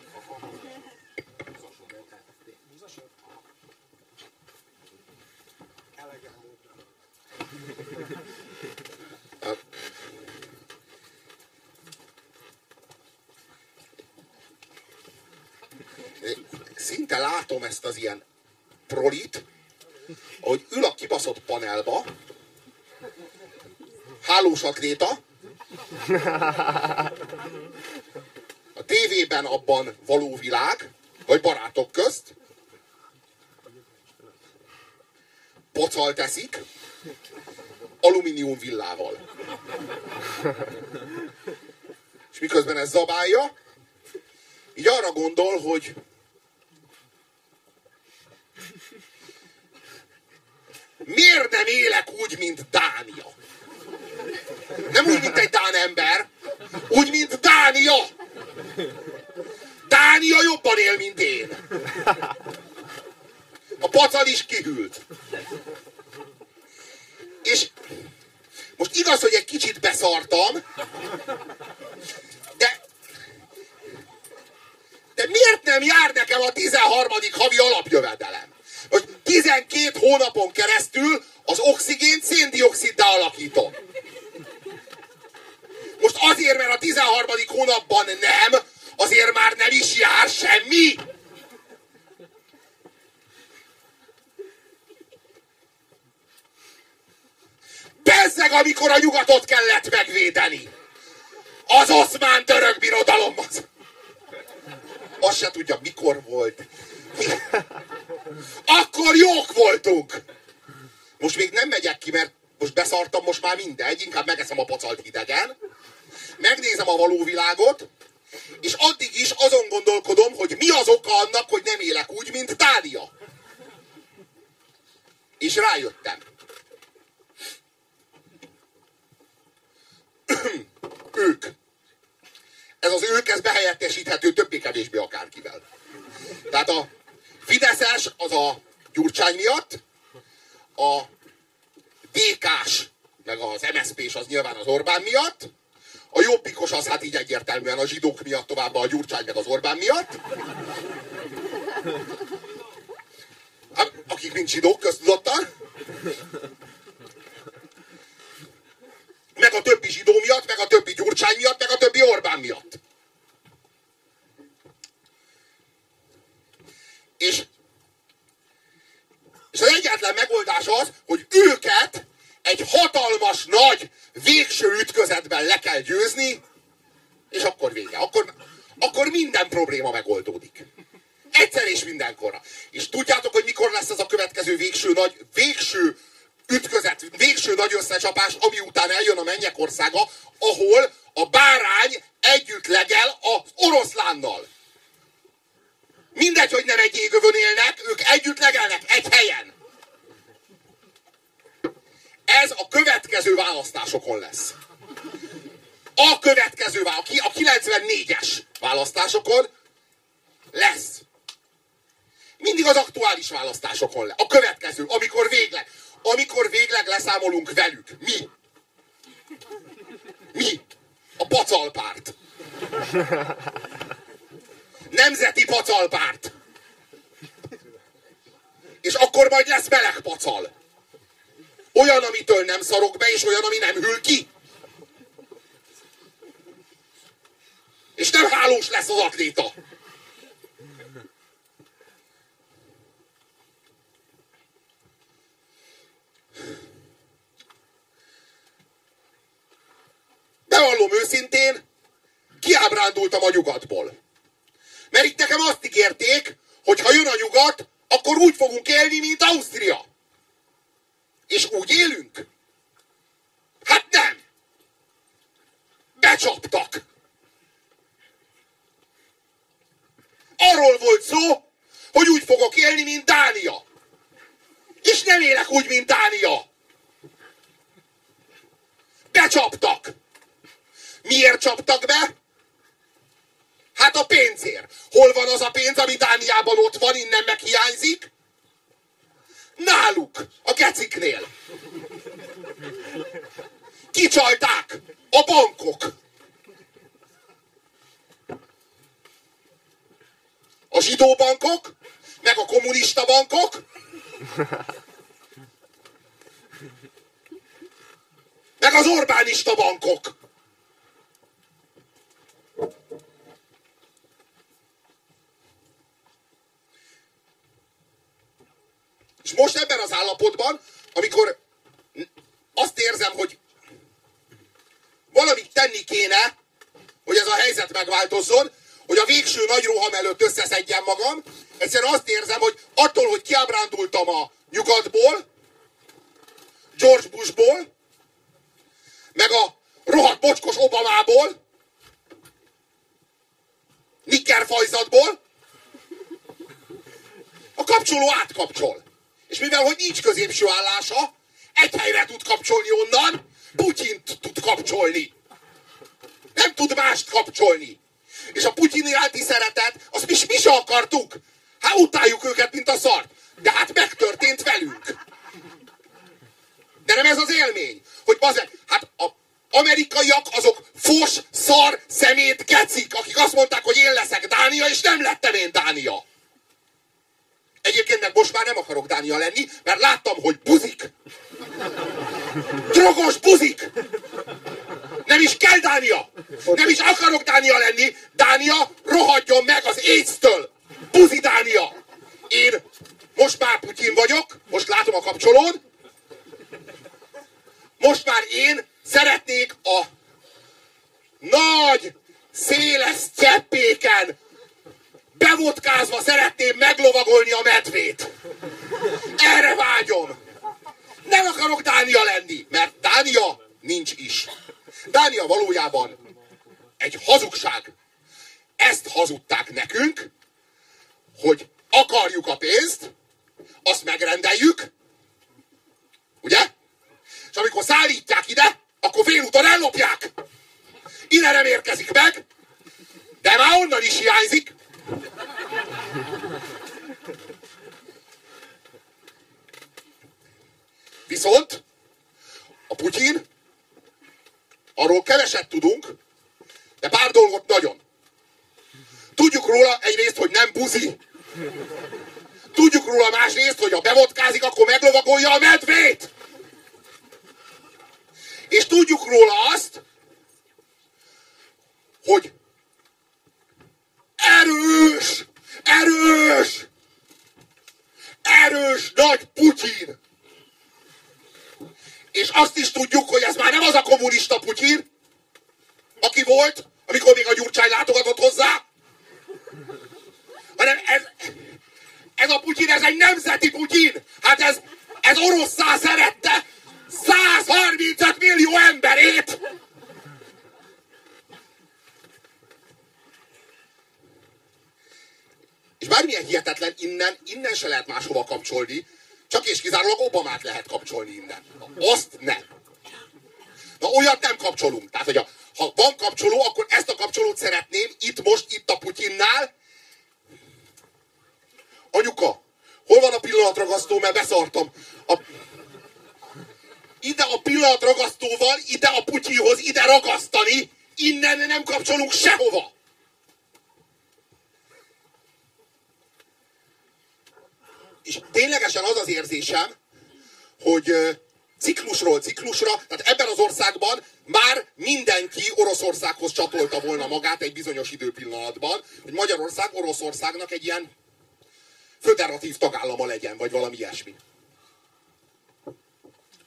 Szinte látom ezt az ilyen prolit, hogy ül a kibaszott panelba, hálós atléta, a tévében abban való világ, vagy barátok közt, pocal teszik, alumínium villával. És miközben ez zabálja, így arra gondol, hogy miért nem élek úgy, mint Dánia? Nem úgy, mint egy Dán ember, úgy, mint Dánia. Dánia jobban él, mint én. A pacal is kihűlt. És most igaz, hogy egy kicsit beszartam, de de miért nem jár nekem a 13. havi alapjövedelem? Hogy 12 hónapon keresztül az oxigént széndioksziddá alakítom. Most azért, mert a 13. hónapban nem, azért már nem is jár semmi. Bezzeg, amikor a nyugatot kellett megvédeni. Az oszmán török birodalom az. Azt se tudja, mikor volt. Akkor jók voltunk! Most még nem megyek ki, mert most beszartam, most már mindegy, inkább megeszem a pocalt hidegen. megnézem a való világot, és addig is azon gondolkodom, hogy mi az oka annak, hogy nem élek úgy, mint Dánia. És rájöttem. ők. Ez az ők, ez behelyettesíthető többé-kevésbé akárkivel. Tehát a Fideszes az a Gyurcsány miatt, a DK-s, meg az MSZP-s az nyilván az Orbán miatt, a jobbikos az hát így egyértelműen a zsidók miatt, tovább a Gyurcsány meg az Orbán miatt. Hát, akik mint zsidók, köztudottan. Meg a többi zsidó miatt, meg a többi Gyurcsány miatt, meg a többi Orbán miatt. És, és az egyetlen megoldás az, hogy őket egy hatalmas, nagy, végső ütközetben le kell győzni, és akkor vége. Akkor, akkor minden probléma megoldódik. Egyszer és mindenkorra. És tudjátok, hogy mikor lesz ez a következő végső nagy, végső ütközet, végső nagy összecsapás, ami után eljön a mennyek országa, ahol a bárány együtt legel az oroszlánnal. Mindegy, hogy nem egy égövön élnek, ők együtt legelnek egy helyen. Ez a következő választásokon lesz. A következő, a 94-es választásokon lesz. Mindig az aktuális választásokon lesz. A következő, amikor végleg, amikor végleg leszámolunk velük. Mi? Mi? A pacalpárt. Nemzeti pacalpárt. És akkor majd lesz meleg pacal. Olyan, amitől nem szarok be, és olyan, ami nem hűl ki. És nem hálós lesz az atléta. Bevallom őszintén, kiábrándultam a nyugatból. Mert itt nekem azt ígérték, hogy ha jön a nyugat, akkor úgy fogunk élni, mint Ausztria. És úgy élünk? Hát nem! Becsaptak! Arról volt szó, hogy úgy fogok élni, mint Dánia. És nem élek úgy, mint Dánia. Becsaptak! Miért csaptak be? Hát a pénzért. Hol van az a pénz, ami Dániában ott van, innen meg hiányzik? Náluk, a geciknél. Kicsalták a bankok. A zsidó bankok, meg a kommunista bankok, meg az Orbánista bankok. És most ebben az állapotban, amikor azt érzem, hogy valamit tenni kéne, hogy ez a helyzet megváltozzon, hogy a végső nagy roham előtt összeszedjem magam, egyszerűen azt érzem, hogy attól, hogy kiábrándultam a nyugatból, George Bushból, meg a rohadt bocskos Obamából, Nicker fajzatból, a kapcsoló átkapcsol. És mivel, hogy nincs középső állása, egy helyre tud kapcsolni onnan, Putyin tud kapcsolni. Nem tud mást kapcsolni. És a Putyin iránti szeretet, azt mi, mi se akartuk. Hát utáljuk őket, mint a szart. De hát megtörtént velünk. De nem ez az élmény, hogy bazeg, hát a amerikaiak azok fos, szar, szemét, gecik, akik azt mondták, hogy én leszek Dánia, és nem lettem én Dánia. Egyébként meg most már nem akarok Dánia lenni, mert láttam, hogy buzik. Drogos buzik! Nem is kell Dánia! Nem is akarok Dánia lenni! Dánia rohadjon meg az AIDS-től! Buzi Dánia! Én most már Putyin vagyok, most látom a kapcsolód. Most már én szeretnék a nagy, széles cseppéken bevodkázva szeretném meglovagolni a medvét. Erre vágyom. Nem akarok Dánia lenni, mert Dánia nincs is. Dánia valójában hazugság. Ezt hazudták nekünk, hogy akarjuk a pénzt, azt megrendeljük, ugye? És amikor szállítják ide, akkor félúton ellopják. Ide nem érkezik meg, de már onnan is hiányzik. Viszont a Putyin, arról keveset tudunk, de pár dolgot nagyon. Tudjuk róla egyrészt, hogy nem buzi. Tudjuk róla másrészt, hogy ha bevodkázik, akkor meglovagolja a medvét. És tudjuk róla azt, hogy erős, erős, erős nagy Putyin. És azt is tudjuk, hogy ez már nem az a kommunista Putyin, aki volt, amikor még a Gyurcsány látogatott hozzá, hanem ez, ez a Putyin, ez egy nemzeti Putyin. Hát ez, ez oroszszá szerette 135 millió emberét. És bármilyen hihetetlen, innen, innen se lehet máshova kapcsolni, csak és kizárólag Obamát lehet kapcsolni innen. Azt nem. Na olyat nem kapcsolunk. Tehát, hogy a, ha van kapcsoló, akkor ezt a kapcsolót szeretném itt most, itt a Putyinnál. Anyuka, hol van a pillanatragasztó, mert beszartam. A, ide a pillanatragasztóval, ide a Putyinhoz, ide ragasztani, innen nem kapcsolunk sehova. És ténylegesen az az érzésem, hogy ciklusról ciklusra, tehát ebben az országban már mindenki Oroszországhoz csatolta volna magát egy bizonyos időpillanatban, hogy Magyarország Oroszországnak egy ilyen föderatív tagállama legyen, vagy valami ilyesmi.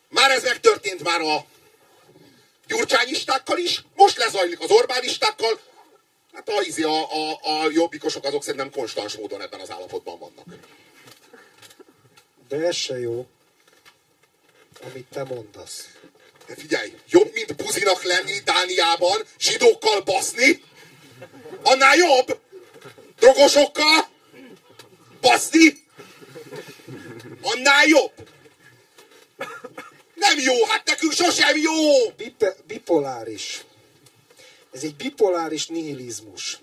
Már ez megtörtént már a gyurcsányistákkal is, most lezajlik az Orbánistákkal, hát a, a, a, a jobbikosok azok szerintem konstans módon ebben az állapotban vannak. De ez se jó, amit te mondasz. De figyelj, jobb, mint buzinak lenni Dániában, zsidókkal baszni, annál jobb, drogosokkal baszni, annál jobb. Nem jó, hát nekünk sosem jó! Bipe, bipoláris. Ez egy bipoláris nihilizmus.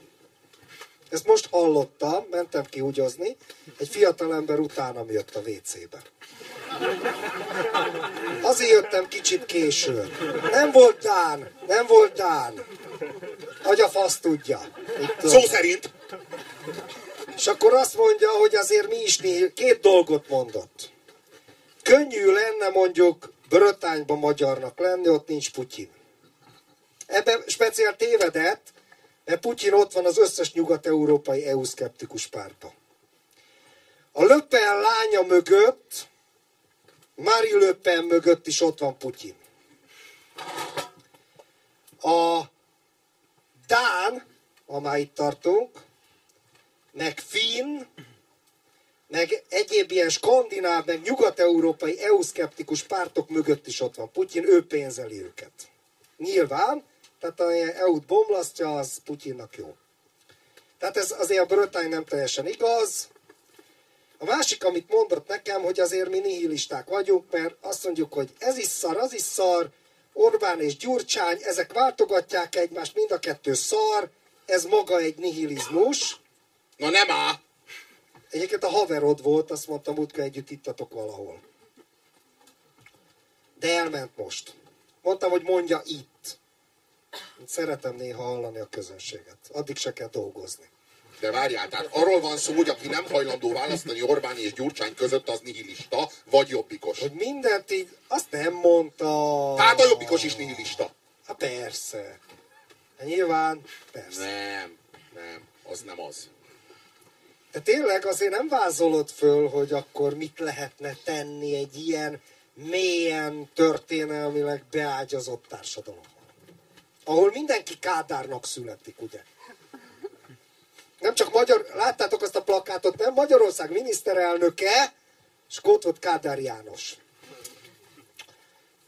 Ezt most hallottam, mentem ki húgyozni, egy fiatalember utánam jött a WC-be. Azért jöttem kicsit későn. Nem volt Dán, nem volt Dán. Hogy a fasz tudja. Itt Szó szerint. És akkor azt mondja, hogy azért mi is nihil... Két dolgot mondott. Könnyű lenne mondjuk Brötányban magyarnak lenni, ott nincs Putyin. Ebben speciál tévedett, mert Putyin ott van az összes nyugat-európai EU-szkeptikus párta. A Löpen lánya mögött, Mári Löpen mögött is ott van Putyin. A Dán, amely itt tartunk, meg Finn, meg egyéb ilyen skandináv, meg nyugat-európai EU-szkeptikus pártok mögött is ott van Putyin, ő pénzeli őket. Nyilván, tehát a EU-t bomlasztja, az Putyinnak jó. Tehát ez azért a Brötány nem teljesen igaz. A másik, amit mondott nekem, hogy azért mi nihilisták vagyunk, mert azt mondjuk, hogy ez is szar, az is szar, Orbán és Gyurcsány, ezek váltogatják egymást, mind a kettő szar, ez maga egy nihilizmus. Na nem á! Egyébként a haverod volt, azt mondtam, útka együtt ittatok valahol. De elment most. Mondtam, hogy mondja itt. Szeretem néha hallani a közönséget. Addig se kell dolgozni. De várjál, tehát arról van szó, hogy aki nem hajlandó választani Orbán és Gyurcsány között, az nihilista, vagy jobbikos. Hogy mindent így, azt nem mondta. Tehát a jobbikos is nihilista. Hát persze. Nyilván, persze. Nem, nem, az nem az. De tényleg azért nem vázolod föl, hogy akkor mit lehetne tenni egy ilyen mélyen történelmileg beágyazott társadalomban. Ahol mindenki Kádárnak születik, ugye? Nem csak magyar, láttátok azt a plakátot, nem? Magyarország miniszterelnöke, volt Kádár János.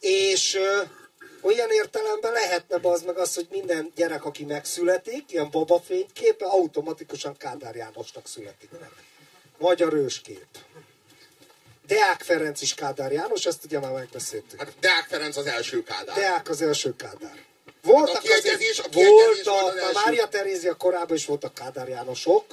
És Olyan értelemben lehetne az meg az, hogy minden gyerek, aki megszületik, ilyen babafényképe, automatikusan Kádár Jánosnak születik meg. Magyar őskép. Deák Ferenc is Kádár János, ezt ugye már megbeszéltük. Hát Deák Ferenc az első Kádár. Deák az első Kádár. Voltak Hát a kiegyezés- a kiegyezés voltak, volt a. Mária Terézia korában is voltak Kádár Jánosok,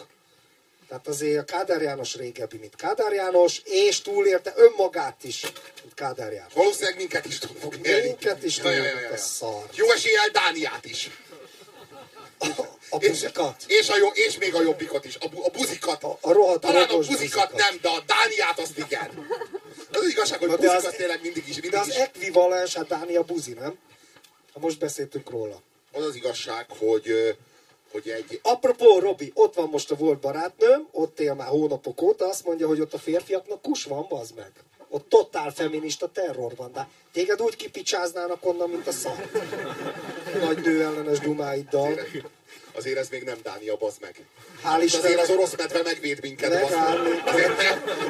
tehát azért a Kádár János régebbi, mint Kádár János, és túlélte önmagát is, mint Kádár János. Valószínűleg minket is fog élni. Minket is Ja, ja, ja, tudjuk, ja. a szar. Jó eséllyel Dániát is. A És, buzikat. és, a, jo- és még a jobbikot is. A, bu, a buzikat. A, a rohadt Talán a rogos buzikat nem, de a Dániát azt igen. Az, az igazság, hogy Na, buzikat az- tényleg mindig is. Mindig De az is. ekvivalens, hát Dánia buzi, nem? Ha most beszéltünk róla. Az az igazság, hogy, hogy egy, Apropó, Robi, ott van most a volt barátnőm, ott él már hónapok óta, azt mondja, hogy ott a férfiaknak kus van, bazd meg. Ott totál feminista terror van, de téged úgy kipicsáznának onnan, mint a szar. Nagy nőellenes dumáiddal. azért ez még nem Dánia, bazd meg. Hál' Ott azért Istennek. az orosz medve megvéd minket, bazd meg. Azért,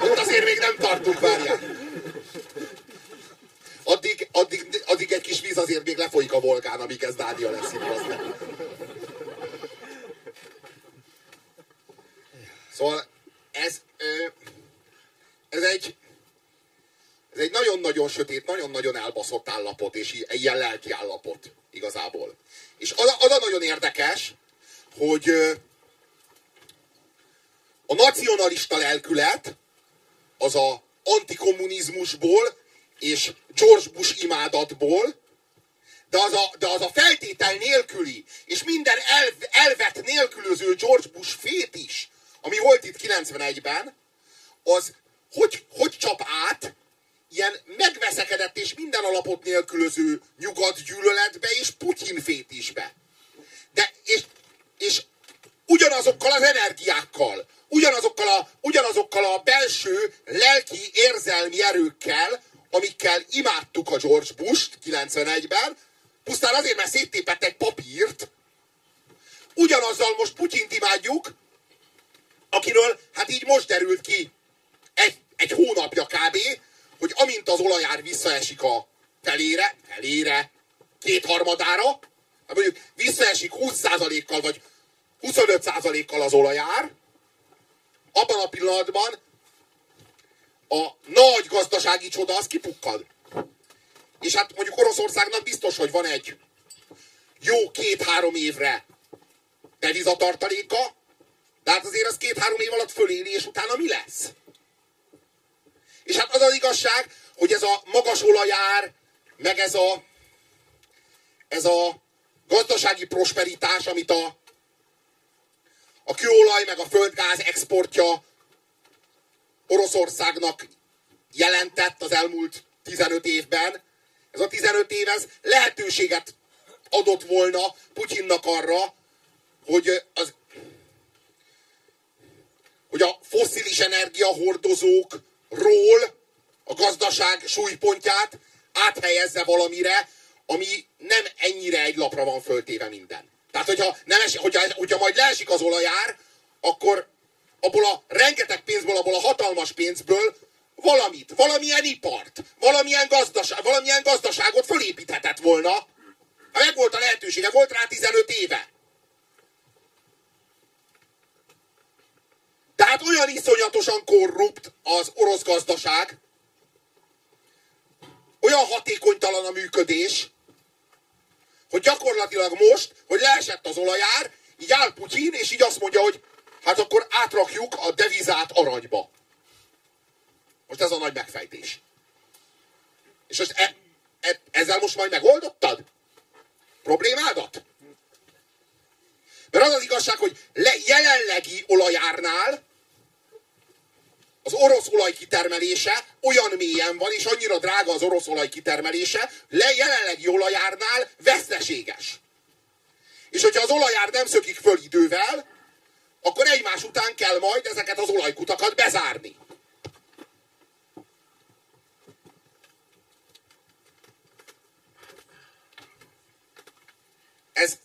ott azért még nem tartunk, várjál. Addig, addig, addig egy kis víz azért még lefolyik a Volgán, amíg ez Dánia lesz bazd meg. Szóval ez, ez egy ez egy nagyon-nagyon sötét, nagyon-nagyon elbaszott állapot, és ilyen lelki állapot igazából. És az, a- az a nagyon érdekes, hogy a nacionalista lelkület az a antikommunizmusból és George Bush imádatból, de az a, de az a feltétel nélküli, és minden elv, elvet nélkülöző George Bush fét is, ami volt itt 91-ben, az hogy, hogy csap át ilyen megveszekedett és minden alapot nélkülöző nyugat gyűlöletbe és Putyin fétisbe. De, és, és ugyanazokkal az energiákkal, ugyanazokkal a, ugyanazokkal a belső lelki érzelmi erőkkel, amikkel imádtuk a George Bush-t 91-ben, pusztán azért, mert széttépett egy papírt, ugyanazzal most Putyint imádjuk, akiről hát így most derült ki egy, egy hónapja kb., hogy amint az olajár visszaesik a felére, felére, kétharmadára, hát mondjuk visszaesik 20%-kal vagy 25%-kal az olajár, abban a pillanatban a nagy gazdasági csoda az kipukkad. És hát mondjuk Oroszországnak biztos, hogy van egy jó két-három évre devizatartaléka, de hát azért az két-három év alatt föléli, és utána mi lesz? És hát az az igazság, hogy ez a magas olajár, meg ez a, ez a gazdasági prosperitás, amit a, a kőolaj meg a földgáz exportja Oroszországnak jelentett az elmúlt 15 évben, ez a 15 év ez lehetőséget adott volna Putyinnak arra, hogy az hogy a fosszilis energiahordozókról a gazdaság súlypontját áthelyezze valamire, ami nem ennyire egy lapra van föltéve minden. Tehát, hogyha, nem es, hogyha, hogyha majd leesik az olajár, akkor abból a rengeteg pénzből, abból a hatalmas pénzből valamit, valamilyen ipart, valamilyen, gazdaság, valamilyen gazdaságot fölépíthetett volna. Ha meg volt a lehetősége, volt rá 15 éve. Tehát olyan iszonyatosan korrupt az orosz gazdaság, olyan hatékonytalan a működés, hogy gyakorlatilag most, hogy leesett az olajár, így áll Putyin, és így azt mondja, hogy hát akkor átrakjuk a devizát aranyba. Most ez a nagy megfejtés. És most e, e, ezzel most majd megoldottad? Problémádat? Mert az az igazság, hogy le, jelenlegi olajárnál az orosz olaj kitermelése olyan mélyen van, és annyira drága az orosz olaj kitermelése, le jelenlegi olajárnál veszteséges. És hogyha az olajár nem szökik föl idővel, akkor egymás után kell majd ezeket az olajkutakat bezárni. Ez,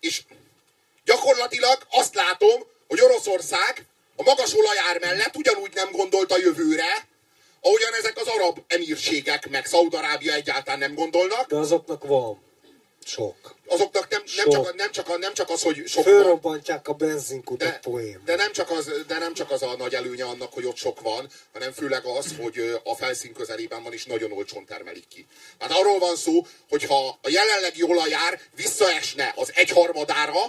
és gyakorlatilag azt látom, hogy Oroszország a magas olajár mellett ugyanúgy nem gondolt a jövőre, ahogyan ezek az arab emírségek, meg Szaudarábia egyáltalán nem gondolnak. De azoknak van sok. Azoknak nem, nem, csak, nem, csak, nem csak az, hogy sok Fölrobbantják a benzinkutat de, poém. De nem, csak az, de nem csak az a nagy előnye annak, hogy ott sok van, hanem főleg az, hogy a felszín közelében van, és nagyon olcsón termelik ki. Hát arról van szó, hogy ha a jelenlegi olajár visszaesne az egyharmadára,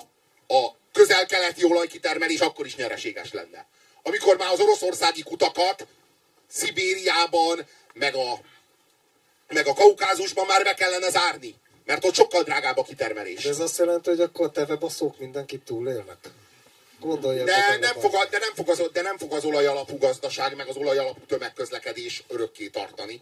a közel-keleti olajkitermelés akkor is nyereséges lenne. Amikor már az oroszországi kutakat Szibériában, meg a, meg a Kaukázusban már be kellene zárni. Mert ott sokkal drágább a kitermelés. De ez azt jelenti, hogy akkor a tevebaszók mindenkit túlélnek? Gondolják, de, nem fog, a, de, nem fog az, de nem fog az olajalapú gazdaság, meg az olajalapú tömegközlekedés örökké tartani.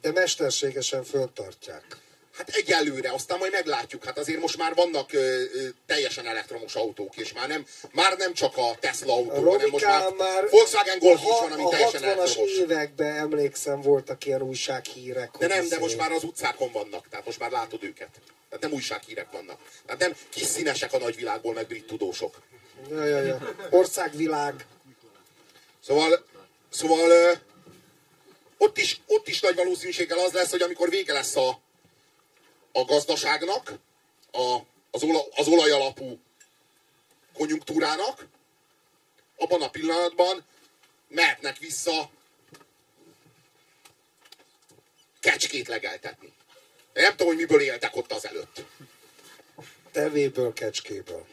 De mesterségesen föltartják. Hát egyelőre, aztán majd meglátjuk. Hát azért most már vannak ö, ö, teljesen elektromos autók, és már nem, már nem csak a Tesla autó, Romikán hanem most már, már Volkswagen Golf is van, ami teljesen elektromos. A években emlékszem, voltak ilyen újsághírek. De nem, de most már az utcákon vannak, tehát most már látod őket. Tehát nem újsághírek vannak. Tehát nem kis színesek a nagyvilágból, meg brit tudósok. Ja, ja, ja. Országvilág. Szóval, szóval ö, ott is, ott is nagy valószínűséggel az lesz, hogy amikor vége lesz a, a gazdaságnak, a, az, ola, az olajalapú konjunktúrának, abban a pillanatban mehetnek vissza kecskét legeltetni. De nem tudom, hogy miből éltek ott az előtt. Tevéből, kecskéből.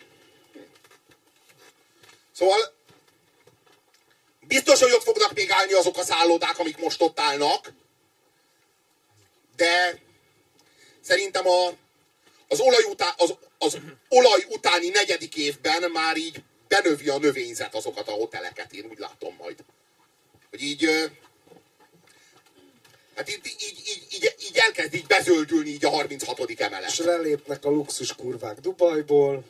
Szóval biztos, hogy ott fognak még állni azok a szállodák, amik most ott állnak, de szerintem a, az, olaj utá, az, az olaj utáni negyedik évben már így benövi a növényzet azokat a hoteleket, én úgy látom majd. Hogy így, hát így, így, így, így, így elkezd így bezöldülni így a 36. emelet. És relépnek a luxus kurvák Dubajból.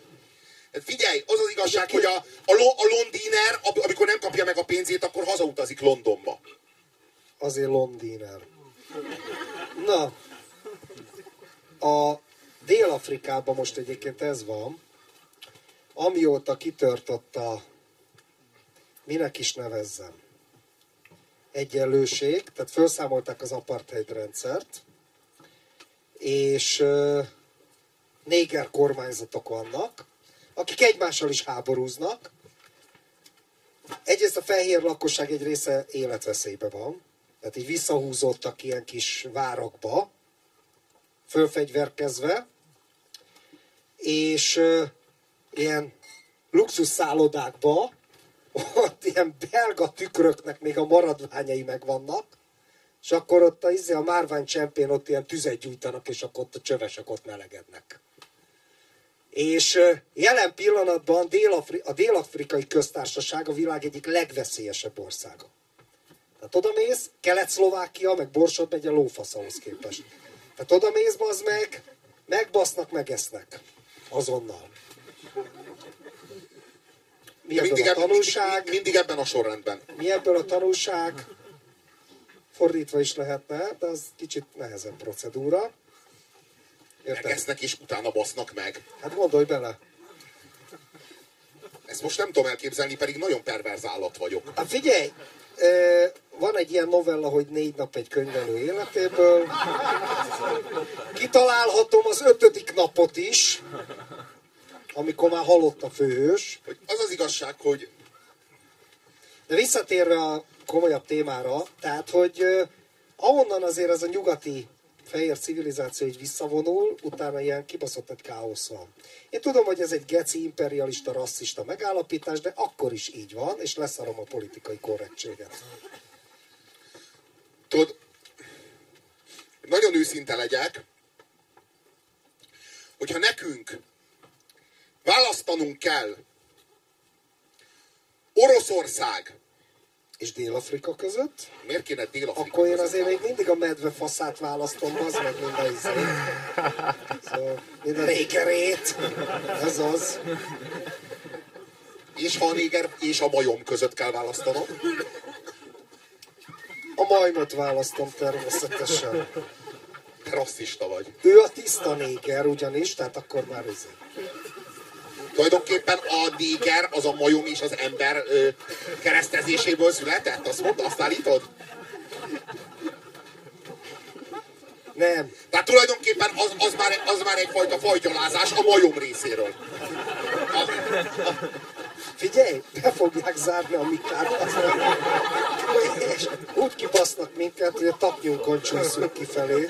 Hát figyelj, az az igazság, hogy a, a, a londiner, amikor nem kapja meg a pénzét, akkor hazautazik Londonba. Azért londiner. Na, a Dél-Afrikában most egyébként ez van, amióta kitört a, minek is nevezzem, egyenlőség, tehát felszámolták az apartheid rendszert, és néger kormányzatok vannak, akik egymással is háborúznak. Egyrészt a fehér lakosság egy része életveszélybe van, tehát így visszahúzódtak ilyen kis várakba, fölfegyverkezve, és ilyen luxus szállodákba, ott ilyen belga tükröknek még a maradványai megvannak, és akkor ott a, izé, a márvány csempén ott ilyen tüzet gyújtanak, és akkor ott a csövesek ott melegednek. És jelen pillanatban Dél-Afri- a Dél-Afrikai Köztársaság a világ egyik legveszélyesebb országa. Tehát oda mész, Kelet-Szlovákia, meg Borsod megy a lófaszahoz képest. Tehát oda mész, az meg, megbasznak, megesznek. Azonnal. Mi ebből mindig, a tanulság? Mindig, mindig ebben a sorrendben. Mi ebből a tanulság? Fordítva is lehetne, de az kicsit nehezebb procedúra. Érted? Megesznek és utána basznak meg. Hát gondolj bele. Ezt most nem tudom elképzelni, pedig nagyon perverz állat vagyok. Hát figyelj, van egy ilyen novella, hogy négy nap egy könyvelő életéből. Kitalálhatom az ötödik napot is, amikor már halott a főhős. Az az igazság, hogy... De visszatérve a komolyabb témára, tehát, hogy ahonnan azért ez a nyugati fehér civilizáció így visszavonul, utána ilyen kibaszott egy káosz van. Én tudom, hogy ez egy geci, imperialista, rasszista megállapítás, de akkor is így van, és leszarom a politikai korrektséget. Tudod, nagyon őszinte legyek, hogyha nekünk választanunk kell Oroszország és Dél-Afrika között. Miért kéne Dél-Afrika Akkor én azért még mindig a medve faszát választom, az meg mind a. Szóval, mind a. Ez az. És ha a néger és a majom között kell választanom? A majmot választom természetesen. Te rasszista vagy. Ő a tiszta néger ugyanis, tehát akkor már izé. Tulajdonképpen a néger az a majom és az ember ö, keresztezéséből született? Azt mondta, azt állítod? Nem. Tehát tulajdonképpen az, az, már, az már egyfajta fajtyalázás a majom részéről. Figyelj, be fogják zárni a mikát. És úgy kibasznak minket, hogy a tapnyunkon csúszunk kifelé.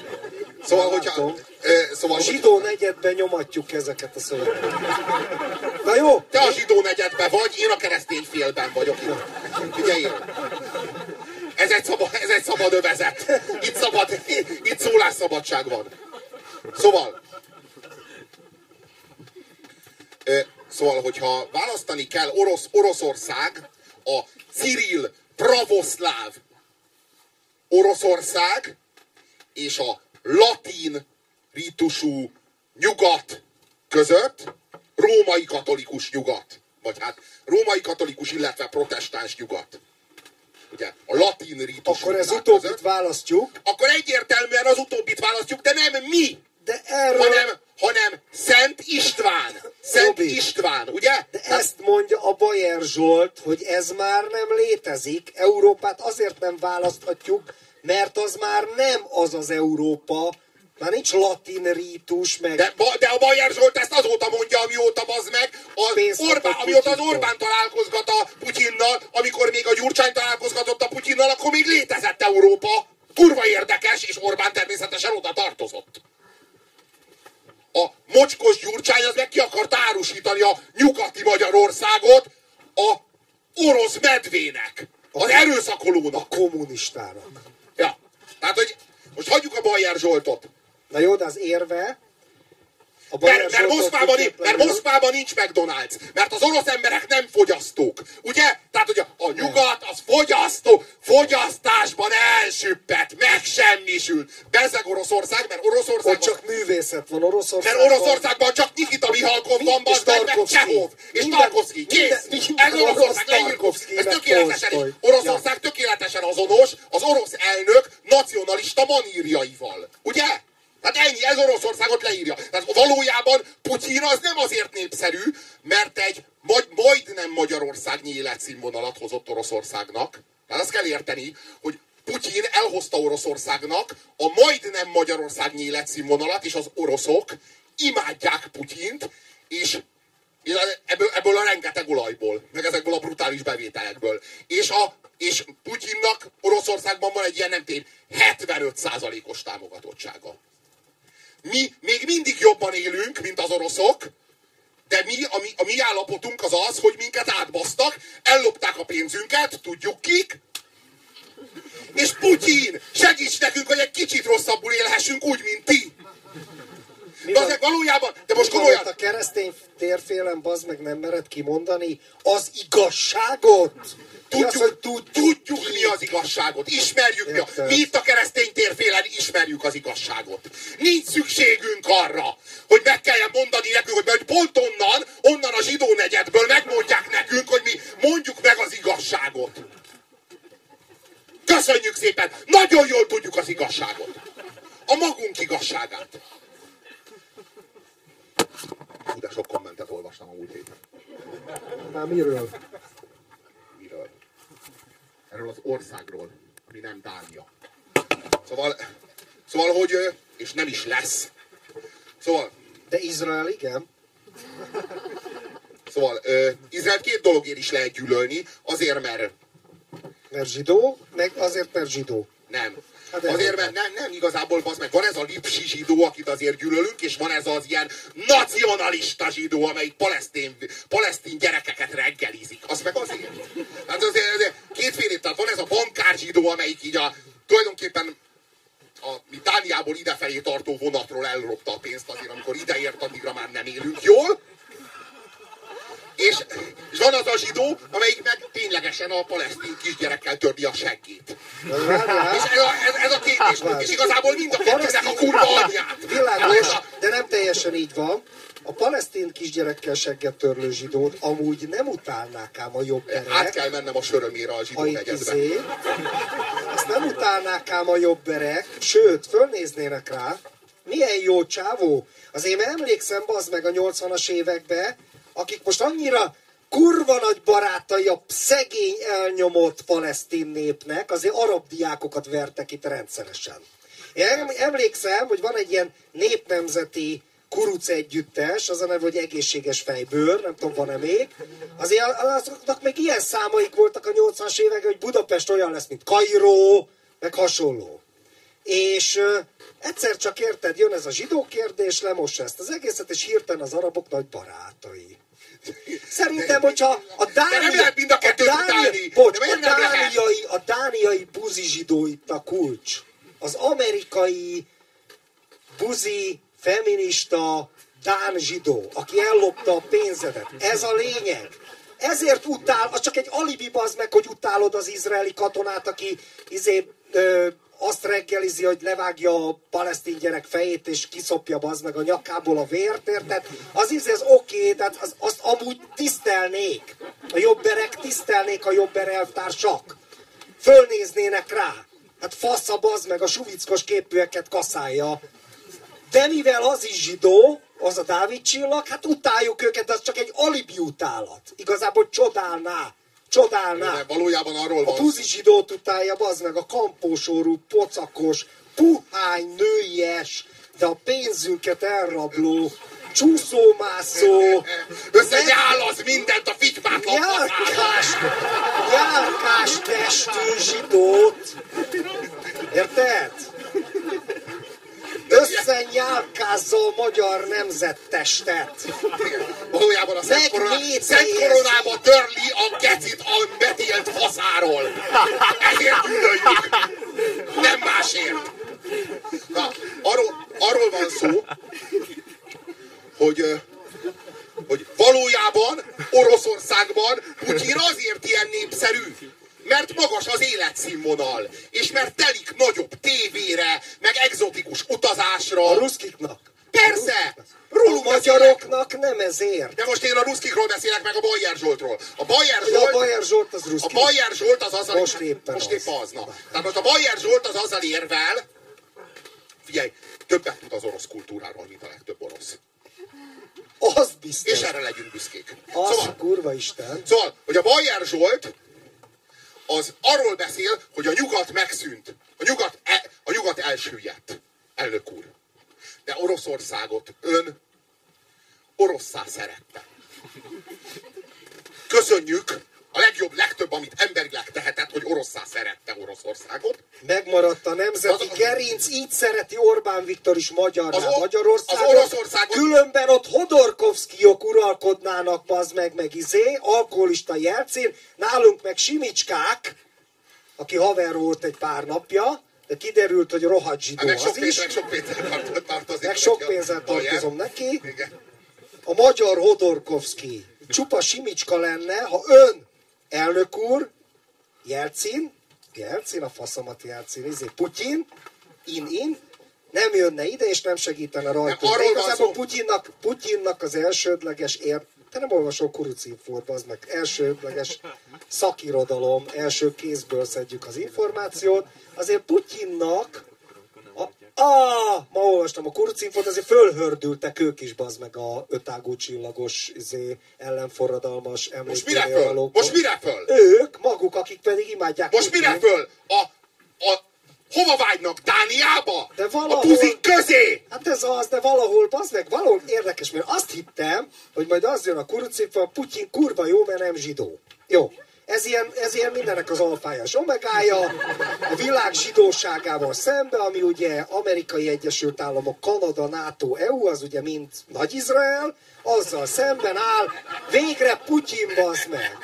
Szóval, hogyha... Ö, szóval, A zsidó negyedben nyomatjuk ezeket a szövegeket. Na jó, te a zsidó negyedben vagy, én a keresztény félben vagyok. Figyelj! Ez egy, szabad, ez egy szabad övezet. Itt, szabad, itt szólásszabadság van. Szóval, szóval, hogyha választani kell Orosz, Oroszország, a Cyril pravoszláv Oroszország és a latin ritusú nyugat között, római katolikus nyugat, vagy hát római katolikus, illetve protestáns nyugat. Ugye, a latin ritusú akkor ez utóbbit között, választjuk, akkor egyértelműen az utóbbit választjuk, de nem mi, de erről... hanem, hanem Szent István. Szent Robi. István, ugye? De ezt mondja a Bayer Zsolt, hogy ez már nem létezik. Európát azért nem választhatjuk, mert az már nem az az Európa. Már nincs latin rítus, meg... De, de a Bajer Zsolt ezt azóta mondja, amióta az meg, az Orbán, amióta az. Orbán találkozgat a Putyinnal, amikor még a Gyurcsány találkozgatott a Putyinnal, akkor még létezett Európa. Kurva érdekes, és Orbán természetesen oda tartozott. A mocskos Gyurcsány az meg ki akart árusítani a nyugati Magyarországot a orosz medvének, az erőszakolónak. kommunistának. Ja. Tehát, hogy most hagyjuk a Bajer Zsoltot. Na jó, de az érve... A Mert, mert, Moszkvában, nincs- mert Moszkvában nincs McDonald's. Mert az orosz emberek nem fogyasztók. Ugye? Tehát, hogy a, a nyugat az fogyasztó, fogyasztásban elsüppet, megsemmisült. Bezzeg Oroszország, mert Ott Oroszországban, csak művészet van mert Oroszországban. Oroszországban csak Nikita Mihalkov van, És meg. Csehov, és Tarkovsky, kész. Ez Oroszország. Tarkovsky, Ez tökéletesen. Oroszország tökéletesen azonos az orosz elnök nacionalista manírjaival. Ugye? Hát ennyi, ez Oroszországot leírja. Tehát valójában Putyin az nem azért népszerű, mert egy magy- majdnem Magyarországnyi életszínvonalat hozott Oroszországnak. Tehát azt kell érteni, hogy Putyin elhozta Oroszországnak a majdnem Magyarországnyi életszínvonalat, és az oroszok imádják Putyint, és ebből, ebből a rengeteg olajból, meg ezekből a brutális bevételekből. És, a, és Putyinnak Oroszországban van egy ilyen nem tény 75%-os támogatottsága. Mi még mindig jobban élünk, mint az oroszok, de mi, a, mi, a mi állapotunk az az, hogy minket átbasztak, ellopták a pénzünket, tudjuk kik, és Putyin, segíts nekünk, hogy egy kicsit rosszabbul élhessünk úgy, mint ti. Mi De azért valójában, de most komolyan, a keresztény térfélen, bazd meg nem mered kimondani az igazságot? Mi az, Tudjuk, hogy tudjuk, tudjuk mi az igazságot, ismerjük mi, a, mi itt a keresztény térfélen ismerjük az igazságot. Nincs szükségünk arra, hogy meg kelljen mondani nekünk, hogy mert pont onnan, onnan a zsidó negyedből megmondják nekünk, hogy mi mondjuk meg az igazságot. Köszönjük szépen! Nagyon jól tudjuk az igazságot. A magunk igazságát. Hú, de sok kommentet olvastam a múlt héten. Már miről? Miről? Erről az országról, ami nem Dánia. Szóval, szóval, hogy, ö, és nem is lesz. Szóval, De Igen. szóval ö, Izrael két dologért is lehet gyűlölni, azért, mert Mert zsidó, meg azért, mert zsidó. nem. Hát Azért, mert nem, nem igazából, az meg van ez a lipsi zsidó, akit azért gyűlölünk, és van ez az ilyen nacionalista zsidó, amelyik palesztin, palesztin gyerekeket reggelizik. Az meg azért. Hát azért, azért kétféle, tehát van ez a bankár zsidó, amelyik így a, tulajdonképpen a Dániából idefelé tartó vonatról elropta a pénzt azért, amikor ideért, addigra már nem élünk jól. És, és van az a zsidó, amelyik meg ténylegesen a palesztin kisgyerekkel törni a seggét. És ez, ez a két, és, és igazából mind a kettőnek a kurva anyját. Világos, de nem teljesen így van. A palesztin kisgyerekkel segget törlő zsidót amúgy nem utálnák ám a jobb Át berek, kell mennem a sörömére a zsidó negyedbe. izé. Azt nem utálnák ám a jobb berek, sőt, fölnéznének rá. Milyen jó csávó. Azért én emlékszem, az meg a 80-as években, akik most annyira kurva nagy barátai a szegény elnyomott palesztin népnek, azért arab diákokat vertek itt rendszeresen. Én emlékszem, hogy van egy ilyen népnemzeti kuruc együttes, az a neve, hogy egészséges fejbőr, nem tudom, van-e még. Azért azoknak még ilyen számaik voltak a 80-as évek, hogy Budapest olyan lesz, mint Kairó, meg hasonló. És egyszer csak érted, jön ez a zsidó kérdés, lemossa ezt az egészet, és hirtelen az arabok nagy barátai. Szerintem, hogyha a dánia, a, a, dánia, bocs, a, dániai, a dániai buzi zsidó itt a kulcs. Az amerikai buzi feminista dán zsidó, aki ellopta a pénzedet. Ez a lényeg. Ezért utál, az csak egy alibi bazd meg, hogy utálod az izraeli katonát, aki izé, ö, azt reggelizi, hogy levágja a palesztin gyerek fejét, és kiszopja az meg a nyakából a vért, érted? Az izé, az oké, okay, tehát az, azt amúgy tisztelnék. A jobberek tisztelnék a jobber elvtársak. Fölnéznének rá. Hát fasz a bazd meg a suvickos képűeket kaszálja de mivel az is zsidó, az a Dávid csillag, hát utáljuk őket, az csak egy alibi utálat. Igazából csodálná. Csodálná. De valójában arról van. A buzi zsidót utálja, az meg a kampósorú, pocakos, puhány, nőies, de a pénzünket elrabló, csúszómászó, összenyál az mindent a fitymát járkás, járkás testű zsidót. Érted? Összenyálkázza a magyar nemzettestet. Valójában a Szent, korona, Szent koronába törli a gecit a betélt faszáról. Ezért. Azzal... Most éppen most éppen az. Na. Tehát most a Bajer Zsolt az azzal érvel, figyelj, többet tud az orosz kultúráról, mint a legtöbb orosz. Az biztos. És erre legyünk büszkék. Az szóval, kurva Isten. Szóval, hogy a Bajer Zsolt az arról beszél, hogy a nyugat megszűnt. A nyugat, e, a nyugat elsüllyedt, elnök úr. De Oroszországot ön orosszá szerette. Köszönjük, a legjobb, legtöbb, amit emberileg tehetett, hogy orosszá szerette Oroszországot. Megmaradt a nemzeti az, gerinc, így szereti Orbán Viktor is magyarná az, Magyarországot. Az. Különben ott Hodorkovszkiok uralkodnának, az meg, meg izé, alkoholista jelcén, nálunk meg Simicskák, aki haver volt egy pár napja, de kiderült, hogy rohadt zsidó hát, az is. Meg sok pénzzel tartozik. Meg sok pénzzel tartozom neki. A magyar Hodorkovszki csupa simicska lenne, ha ön elnök úr, Jelcin, Jelcin, a faszomat Jelcin, izé, Putyin, in-in, nem jönne ide, és nem segítene rajta. De igazából Putyinnak, Putyinnak az elsődleges ér... Te nem olvasol kurucinfót, az meg elsődleges szakirodalom, első kézből szedjük az információt. Azért Putyinnak Ah, ma olvastam a kurcinfot, azért fölhördültek ők is, bazd meg a ötágú csillagos izé, ellenforradalmas Most mire föl? Most mire föl? Ők, maguk, akik pedig imádják. Most mire föl? A, a, hova vágynak? Dániába? De valahol... A puzik közé! Hát ez az, de valahol, bazd meg, valahol érdekes, mert azt hittem, hogy majd az jön a kurcinfa, Putyin kurva jó, mert nem zsidó. Jó, ez ilyen, ez ilyen mindenek az alfája és omegája, a világ zsidóságával szembe, ami ugye Amerikai Egyesült Államok, Kanada, NATO, EU, az ugye mind Nagy-Izrael, azzal szemben áll, végre Putyin bazd meg.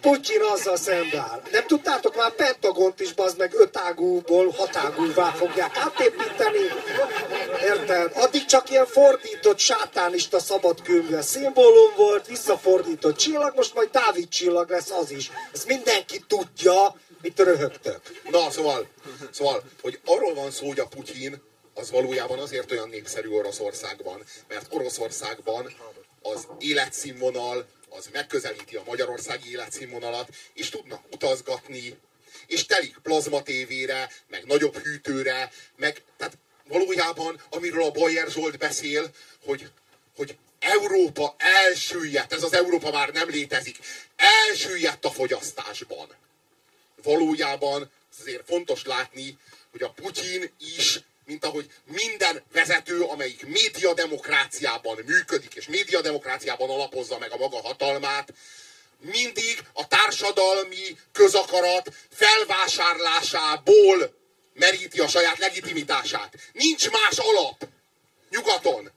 Putyin azzal szemben áll. Nem tudtátok már Pentagont is bazd meg ötágúból hatágúvá fogják átépíteni. Érted? Addig csak ilyen fordított sátánista szabadkőmű szimbólum volt, visszafordított csillag, most majd Dávid csillag lesz az is. Ezt mindenki tudja, mit röhögtök. Na, szóval, szóval, hogy arról van szó, hogy a Putyin az valójában azért olyan népszerű Oroszországban, mert Oroszországban az életszínvonal az megközelíti a magyarországi életszínvonalat, és tudnak utazgatni, és telik plazma tévére, meg nagyobb hűtőre, meg tehát valójában, amiről a Bayer Zsolt beszél, hogy, hogy Európa elsüllyedt, ez az Európa már nem létezik, elsüllyedt a fogyasztásban. Valójában azért fontos látni, hogy a Putyin is, mint ahogy minden vezető, amelyik médiademokráciában működik, és médiademokráciában alapozza meg a maga hatalmát, mindig a társadalmi közakarat felvásárlásából meríti a saját legitimitását. Nincs más alap nyugaton.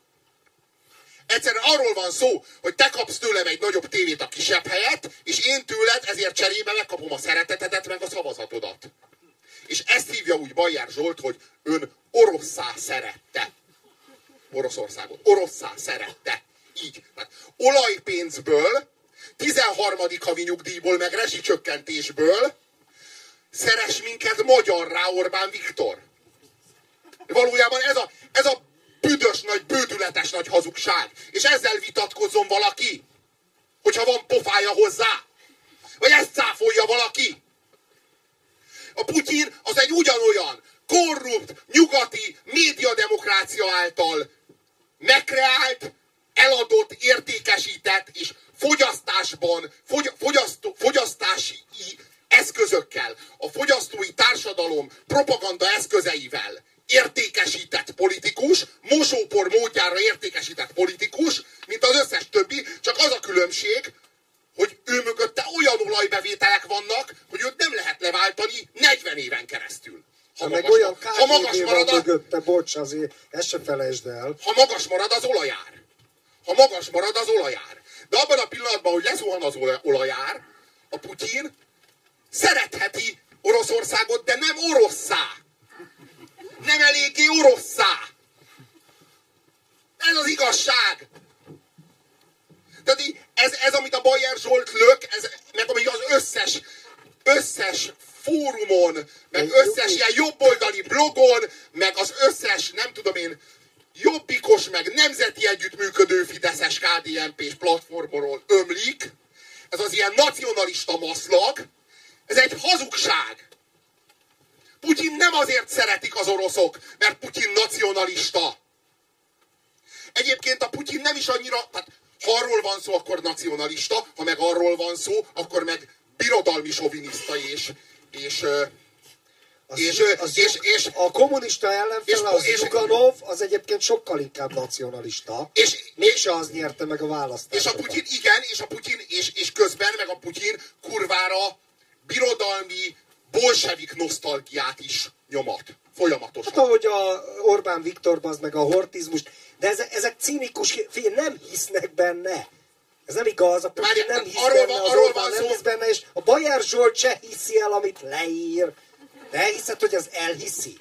Egyszerűen arról van szó, hogy te kapsz tőlem egy nagyobb tévét a kisebb helyet, és én tőled ezért cserébe megkapom a szeretetedet, meg a szavazatodat. És ezt hívja úgy Bajer Zsolt, hogy ön oroszá szerette. Oroszországot. Oroszá szerette. Így. Tehát olajpénzből, 13. havi nyugdíjból, meg rezsicsökkentésből szeres minket magyarrá Orbán Viktor. Valójában ez a, ez a büdös nagy, bődületes nagy hazugság. És ezzel vitatkozzon valaki, hogyha van pofája hozzá. Vagy ezt cáfolja valaki. A Putyin az egy ugyanolyan korrupt, nyugati médiademokrácia által megkreált, eladott, értékesített és fogyasztásban, fogy, fogyasztó, fogyasztási eszközökkel, a fogyasztói társadalom propaganda eszközeivel értékesített politikus, mosópor módjára értékesített politikus, mint az összes többi, csak az a különbség, hogy ő mögötte olyan olajbevételek vannak, hogy őt nem lehet leváltani 40 éven keresztül. Ha, meg olyan ha magas marad a, mögötte, bocs, azért ezt se felejtsd el. Ha magas marad az olajár. Ha magas marad az olajár. De abban a pillanatban, hogy lezuhan az olajár, a Putyin szeretheti Oroszországot, de nem oroszá nem eléggé oroszá. Ez az igazság. Tehát ez, ez, amit a Bayer Zsolt lök, ez, meg ami az összes, összes fórumon, meg összes ilyen jobboldali blogon, meg az összes, nem tudom én, jobbikos, meg nemzeti együttműködő Fideszes KDNP-s platformról ömlik, ez az ilyen nacionalista maszlag, ez egy hazugság. Putyin nem azért szeretik az oroszok, mert Putyin nacionalista. Egyébként a Putyin nem is annyira, tehát ha arról van szó, akkor nacionalista, ha meg arról van szó, akkor meg birodalmi soviniszta és, és, az, és, az, és, és, a kommunista ellenfele, az és, Zuganov, az egyébként sokkal inkább nacionalista. És, Mégse az nyerte meg a választást. És a Putyin, igen, és a Putyin, és, és közben meg a Putyin kurvára birodalmi bolsevik nosztalgiát is nyomat. Folyamatosan. Hát ahogy a Orbán Viktor az meg a hortizmus, de ezek, ezek cínikus, figyelj, nem hisznek benne. Ez nem igaz, a Putyin nem hisz arról benne, van, az Orbán nem hisz benne, és a Bajer Zsolt se hiszi el, amit leír. De elhiszed, hogy az elhiszi?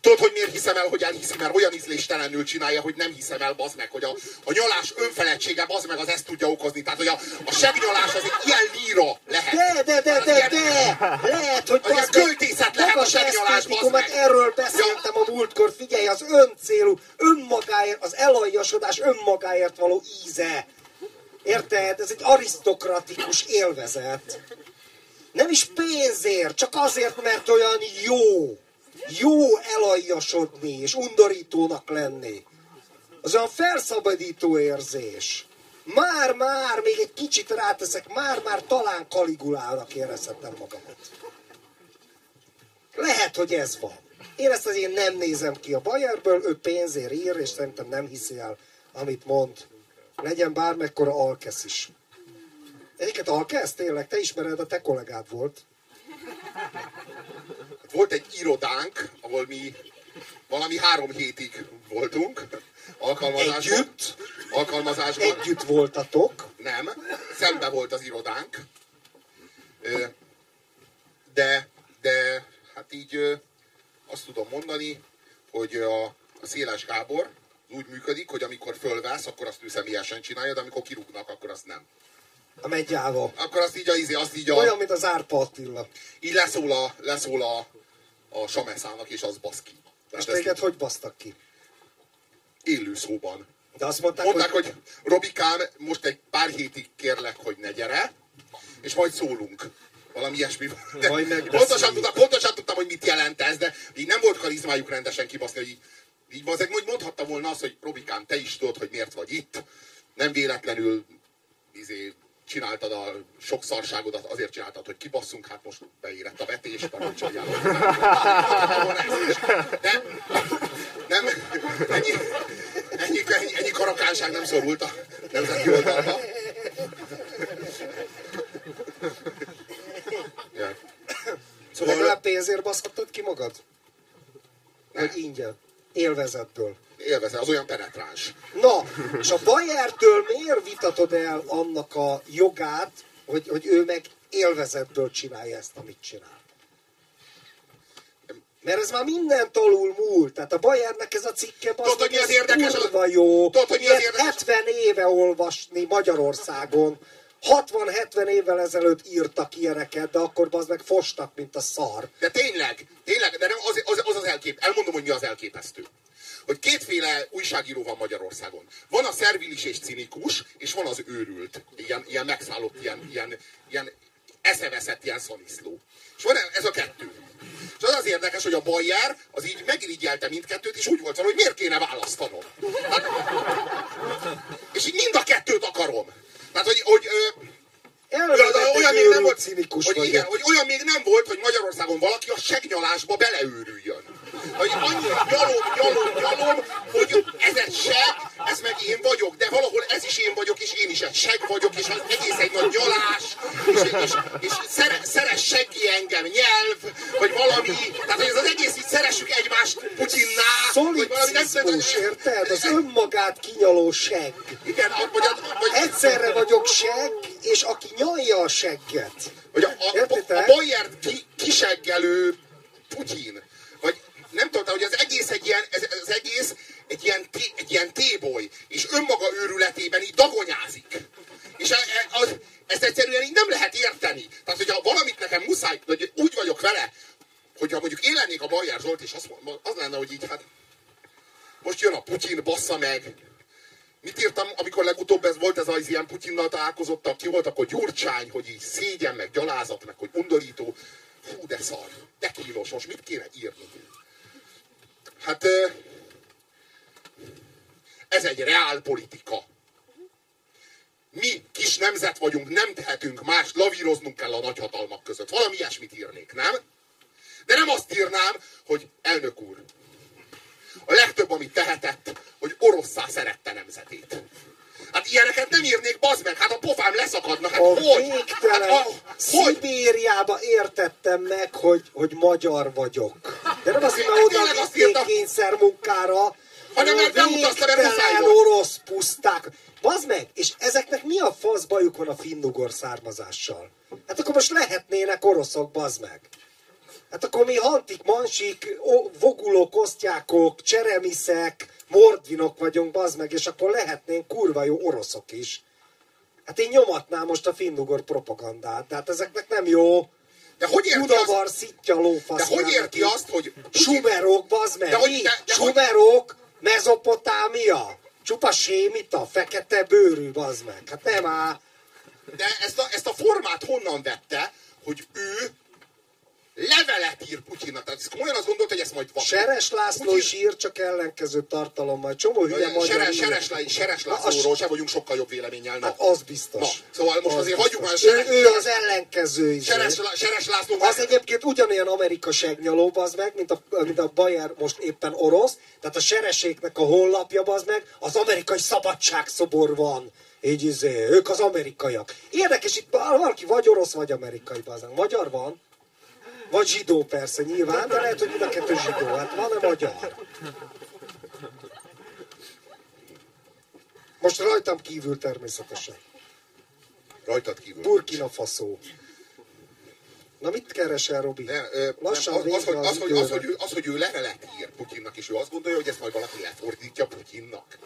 Tudod, hogy miért hiszem el, hogy elhiszi, mert olyan ízléstelenül csinálja, hogy nem hiszem el, bazd meg, hogy a, a nyalás önfeledtsége, bazd meg, az ezt tudja okozni. Tehát, hogy a, a segnyalás az egy ilyen líra lehet. De, de, de, de, ilyen, de, lehet, hogy az költészet lehet a segnyalás, bazd meg. Erről beszéltem ja. a múltkor, figyelj, az öncélú, önmagáért, az elaljasodás önmagáért való íze. Érted? Ez egy arisztokratikus élvezet. Nem is pénzért, csak azért, mert olyan jó jó elaljasodni és undorítónak lenni. Az olyan felszabadító érzés. Már-már, még egy kicsit ráteszek, már-már talán kaligulának érezhetem magamat. Lehet, hogy ez van. Én ezt azért nem nézem ki a Bayerből, ő pénzért ír, és szerintem nem hiszi el, amit mond. Legyen bármekkora Alkesz is. Egyiket Alkesz, tényleg, te ismered, a te kollégád volt. Volt egy irodánk, ahol mi valami három hétig voltunk alkalmazásban. Együtt? Alkalmazásban. Együtt voltatok? Nem, szembe volt az irodánk. De, de hát így azt tudom mondani, hogy a, a Széles Gábor úgy működik, hogy amikor fölvesz, akkor azt ő személyesen csinálja, de amikor kirúgnak, akkor azt nem. A megyába. Akkor azt így a, izé, azt így a... Olyan, mint az Árpa Attila. Így leszól a, leszól a, a sameszának, és az basz ki. és téged hogy basztak ki? Élő szóban. De azt mondták, mondták hogy... hogy Robikám, most egy pár hétig kérlek, hogy ne gyere, és majd szólunk. Valami ilyesmi. De pontosan, tudtam, pontosan tudtam, hogy mit jelent ez, de így nem volt karizmájuk rendesen kibaszni, hogy így Így van, hogy mondhatta volna azt, hogy Robikám, te is tudod, hogy miért vagy itt. Nem véletlenül izé, csináltad a sok szarságodat, azért csináltad, hogy kibasszunk, hát most beérett a vetés, parancsoljál. De nem, ennyi, ennyi, ennyi, ennyi karakánság nem szorult a nemzeti oldalra. Ja. Szóval legalább pénzért baszhattad ki magad? Vagy ingyen? Élvezetből? Élvezet, az olyan penetráns. Na, és a Bayertől miért vitatod el annak a jogát, hogy, hogy ő meg élvezetből csinálja ezt, amit csinál? Mert ez már minden alul múlt. Tehát a Bayernnek ez a cikke az Tudod, hogy az érdekes? Kurva jó. Tudod, hogy az érdekes? 70 éve olvasni Magyarországon 60-70 évvel ezelőtt írtak ilyeneket, de akkor az meg fostak, mint a szar. De tényleg, tényleg, de nem az az, az, az elkép. Elmondom, hogy mi az elképesztő. Hogy kétféle újságíró van Magyarországon. Van a szervilis és cinikus, és van az őrült. Ilyen, ilyen megszállott, ilyen, ilyen, ilyen eszeveszett, ilyen szaniszló. És van ez a kettő. És az az érdekes, hogy a Bayer az így megirigyelte mindkettőt, és úgy volt hogy miért kéne választanom. Hát, és így mind a kettőt akarom. Tehát, hogy, hogy olyan még nem volt, hogy, igen, hogy olyan még nem volt, hogy Magyarországon valaki a segnyalásba beleőrüljön. Hogy annyira nyalom, nyalom, nyalom, hogy ez egy seg, ez meg én vagyok, de valahol ez is én vagyok, és én is egy seg vagyok, és az egész egy nagy nyalás, és, és, és szere, szeres seggi engem nyelv, vagy valami, tehát hogy ez az egész így szeressük egymást Putyinnál, vagy valami nem érted? Az önmagát kinyaló seg. Igen, vagy, vagy, Egyszerre vagyok seg, és aki nyalja a segget. Vagy a, a, a, a Bayern ki, kiseggelő Putyin. Nem tudta, hogy az egész egy ilyen, ez, az egész egy ilyen, egy ilyen téboly, és önmaga őrületében így dagonyázik. És e, e, az, ezt egyszerűen így nem lehet érteni. Tehát, hogyha valamit nekem muszáj, hogy úgy vagyok vele, hogyha mondjuk én lennék a Bajer Zsolt, és az, az lenne, hogy így hát most jön a Putyin, bassza meg, Mit írtam, amikor legutóbb ez volt ez az ilyen Putyinnal találkozottak, ki volt akkor Gyurcsány, hogy így szégyen, meg gyalázat, meg hogy undorító. Hú, de szar, de kínos, most mit kéne írni? Hát ez egy reál politika. Mi kis nemzet vagyunk, nem tehetünk más, lavíroznunk kell a nagyhatalmak között. Valami ilyesmit írnék, nem? De nem azt írnám, hogy elnök úr, a legtöbb, amit tehetett, hogy oroszá szerette nemzetét. Hát ilyeneket nem írnék, bazd meg, hát a pofám leszakadna, hát a hogy? Végtelen, hát a, Szibériába értettem meg, hogy, hogy magyar vagyok. De nem azért, mert oda vitték kényszer munkára, hanem mert beutazta, mert orosz puszták. Bazd meg, és ezeknek mi a fasz bajuk van a finnugor származással? Hát akkor most lehetnének oroszok, bazd meg. Hát akkor mi hantik, mansik, vogulók, osztyákok, cseremiszek, mordvinok vagyunk, bazd meg, és akkor lehetnénk kurva jó oroszok is. Hát én nyomatnám most a finnugor propagandát, tehát ezeknek nem jó. De hogy érti Udavar, azt? szitja, lófasz. De hogy érti azt, hogy... Sumerok, bazd meg, de hogy, de, de Sumerok, hogy... Mezopotámia, csupa sémita, fekete bőrű, bazd meg. Hát nem áll. De ezt a, ezt a formát honnan vette, hogy ő levelet ír Putyinnak. Tehát komolyan azt gondolt, hogy ezt majd vakul. Seres László Putyin... is ír, csak ellenkező tartalommal. Csomó hülye magyar Seres, Seres, Seres Lászlóról sem vagyunk sokkal jobb véleménnyel. Hát az biztos. Na, szóval most az azért hagyjuk már Seres... Ő, ő az ellenkező is. Seres, Seres László... Az egyébként ugyanolyan Amerika segnyaló, az meg, mint a, mint a Bayer most éppen orosz. Tehát a Sereséknek a honlapja, az meg, az amerikai szabadságszobor van. Így izé, ők az amerikaiak. Érdekes, itt valaki vagy orosz, vagy amerikai, bazen. Magyar van, vagy zsidó persze nyilván, de lehet, hogy mind a kettő zsidó. Hát van-e magyar? Most rajtam kívül természetesen. Rajtad kívül. Burkina Faso. Na mit keresel, Robi? Ne, ö, Lassan nem, az, az, hogy, az, hogy, az, hogy ő, az, hogy ő levelet ír Putyinnak, és ő azt gondolja, hogy ezt majd valaki lefordítja Putyinnak.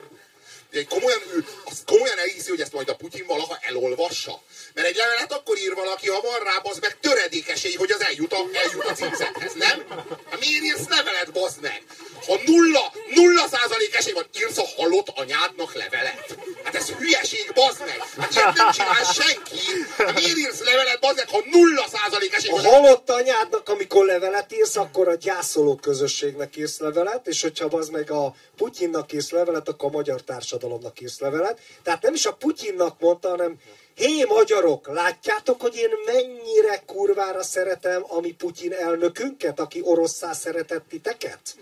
Egy komolyan, ő azt komolyan elhiszi, hogy ezt majd a Putyin valaha elolvassa. Mert egy levelet akkor ír valaki, ha van rá, az meg töredékesei, hogy az eljut a, eljut a címzethez, nem? Hát miért írsz levelet, bazd meg? Ha nulla, nulla százalék esély van, írsz a halott anyádnak levelet. Hát ez hülyeség, bazd meg. Hát sem nem csinál senki. Hát miért írsz levelet, bazd meg, ha nulla százalék esély. A halott anyádnak, amikor levelet írsz, akkor a gyászoló közösségnek írsz levelet, és hogyha az meg a Putyinnak írsz levelet, akkor a magyar társadalomnak írsz levelet. Tehát nem is a Putyinnak mondta, hanem Hé, magyarok, látjátok, hogy én mennyire kurvára szeretem a mi Putyin elnökünket, aki oroszá szeretett titeket?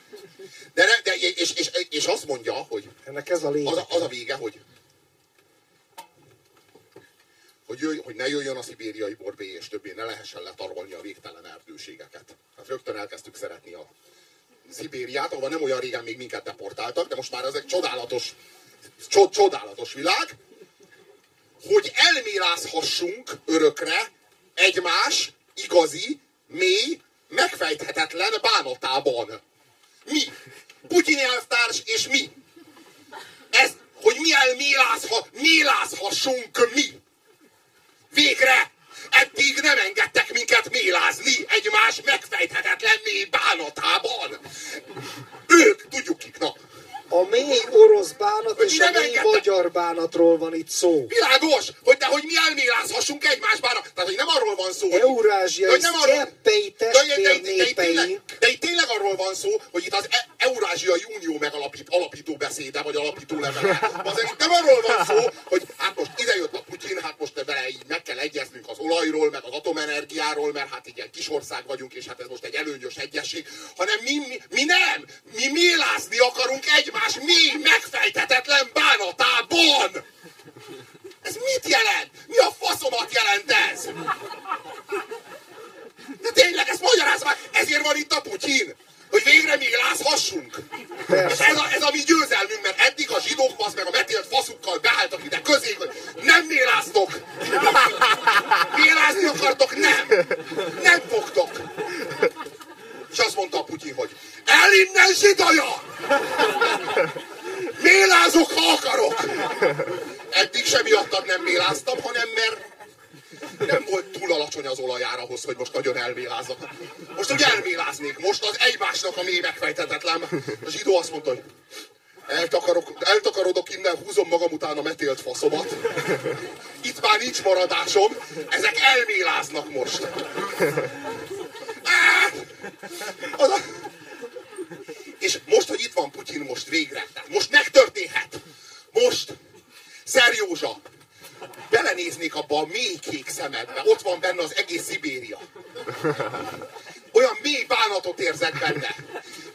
De, ne, de és, és, és, azt mondja, hogy ennek ez a lényeg. Az a, az a vége, hogy hogy, jöjj, hogy ne jöjjön a szibériai borbé, és többé ne lehessen letarolni a végtelen erdőségeket. Hát rögtön elkezdtük szeretni a Szibériát, ahol nem olyan régen még minket deportáltak, de most már ez egy csodálatos, világ, hogy elmélázhassunk örökre egymás igazi, mély, megfejthetetlen bánatában. Mi? Putyin elvtárs és mi? Ez, hogy mi elmélázha, mélázhassunk mi? Végre! Eddig nem engedtek minket mélázni egymás megfejthetetlen mély bánatában. Ők, tudjuk kik, na, a mély orosz bánat és a mély magyar bánatról van itt szó. Világos, hogy de hogy mi elmélázhassunk egymásban. Tehát, hogy nem arról van szó, hogy... Eurázsiai hogy nem arról, szeppei testvér De itt tényleg arról van szó, hogy itt az e- Eurázsiai Unió megalapít, alapító beszéde, vagy alapító levele. Azért itt nem arról van szó, hogy hát most ide jött a Putyin, hát most vele így meg kell egyeznünk az olajról, meg az atomenergiáról, mert hát egy ilyen kis ország vagyunk, és hát ez most egy előnyös egyesség, hanem mi, mi, mi nem! Mi mélázni akarunk egymásban egymás mély, megfejtetetlen bánatában! Ez mit jelent? Mi a faszomat jelent ez? De tényleg, ezt magyaráz már! Ezért van itt a Putyin! Hogy végre mi lázhassunk! És ez a, ez a mi győzelmünk, mert eddig a zsidók az meg a metélt faszukkal beálltak ide közé, hogy nem méláztok! Mélázni akartok? Nem! Nem fogtok! És azt mondta a Putyin, hogy el innen zsidaja! Mélázok, ha akarok! Eddig sem miattad nem méláztam, hanem mert nem volt túl alacsony az olajár ahhoz, hogy most nagyon elmélázzak. Most úgy elméláznék, most az egymásnak a mély megfejtetetlen. A zsidó azt mondta, hogy eltakarok, eltakarodok innen, húzom magam után a metélt faszomat. Itt már nincs maradásom, ezek elméláznak most. Az a, és most, hogy itt van Putyin, most végre. Tehát most megtörténhet. Most Szer Józsa, belenéznék abba a mély kék szemedbe. Ott van benne az egész Szibéria. Olyan mély bánatot érzek benne.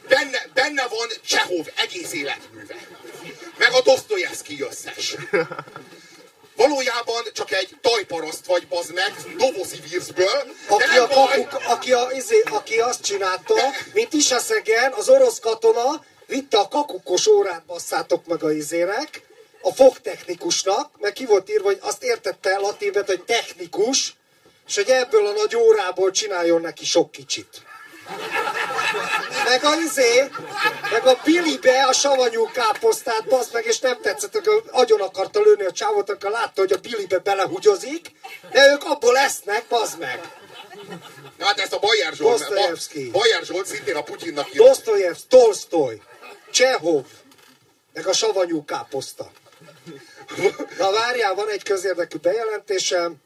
Benne, benne van Csehov egész életműve. Meg a Dostoyevsky összes. Valójában csak egy tajparaszt vagy, bazd meg, vízből. Aki, a kakuk, aki, a, izé, aki azt csinálta, mint Isaszegen, az orosz katona vitte a kakukos órát, basszátok meg a izérek, a fogtechnikusnak, mert ki volt írva, hogy azt értette latinvet, hogy technikus, és hogy ebből a nagy órából csináljon neki sok kicsit. Meg a izé, meg a Billybe a savanyú káposztát, basz meg, és nem tetszett, hogy agyon akarta lőni a csávot, akkor látta, hogy a Billybe belehugyozik, de ők abból lesznek, basz meg. Na hát ezt a Bajer Zsolt, Bajer Zsolt szintén a Putyinnak írt. Dostoyevsky, Tolstoy, Csehov, meg a savanyú káposzta. Na várjál, van egy közérdekű bejelentésem.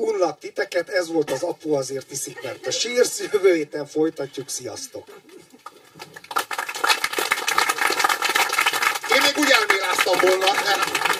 Unlak titeket, ez volt az apu azért iszik, mert a sírsz, jövő héten folytatjuk, sziasztok! Én még úgy elméláztam volna, mert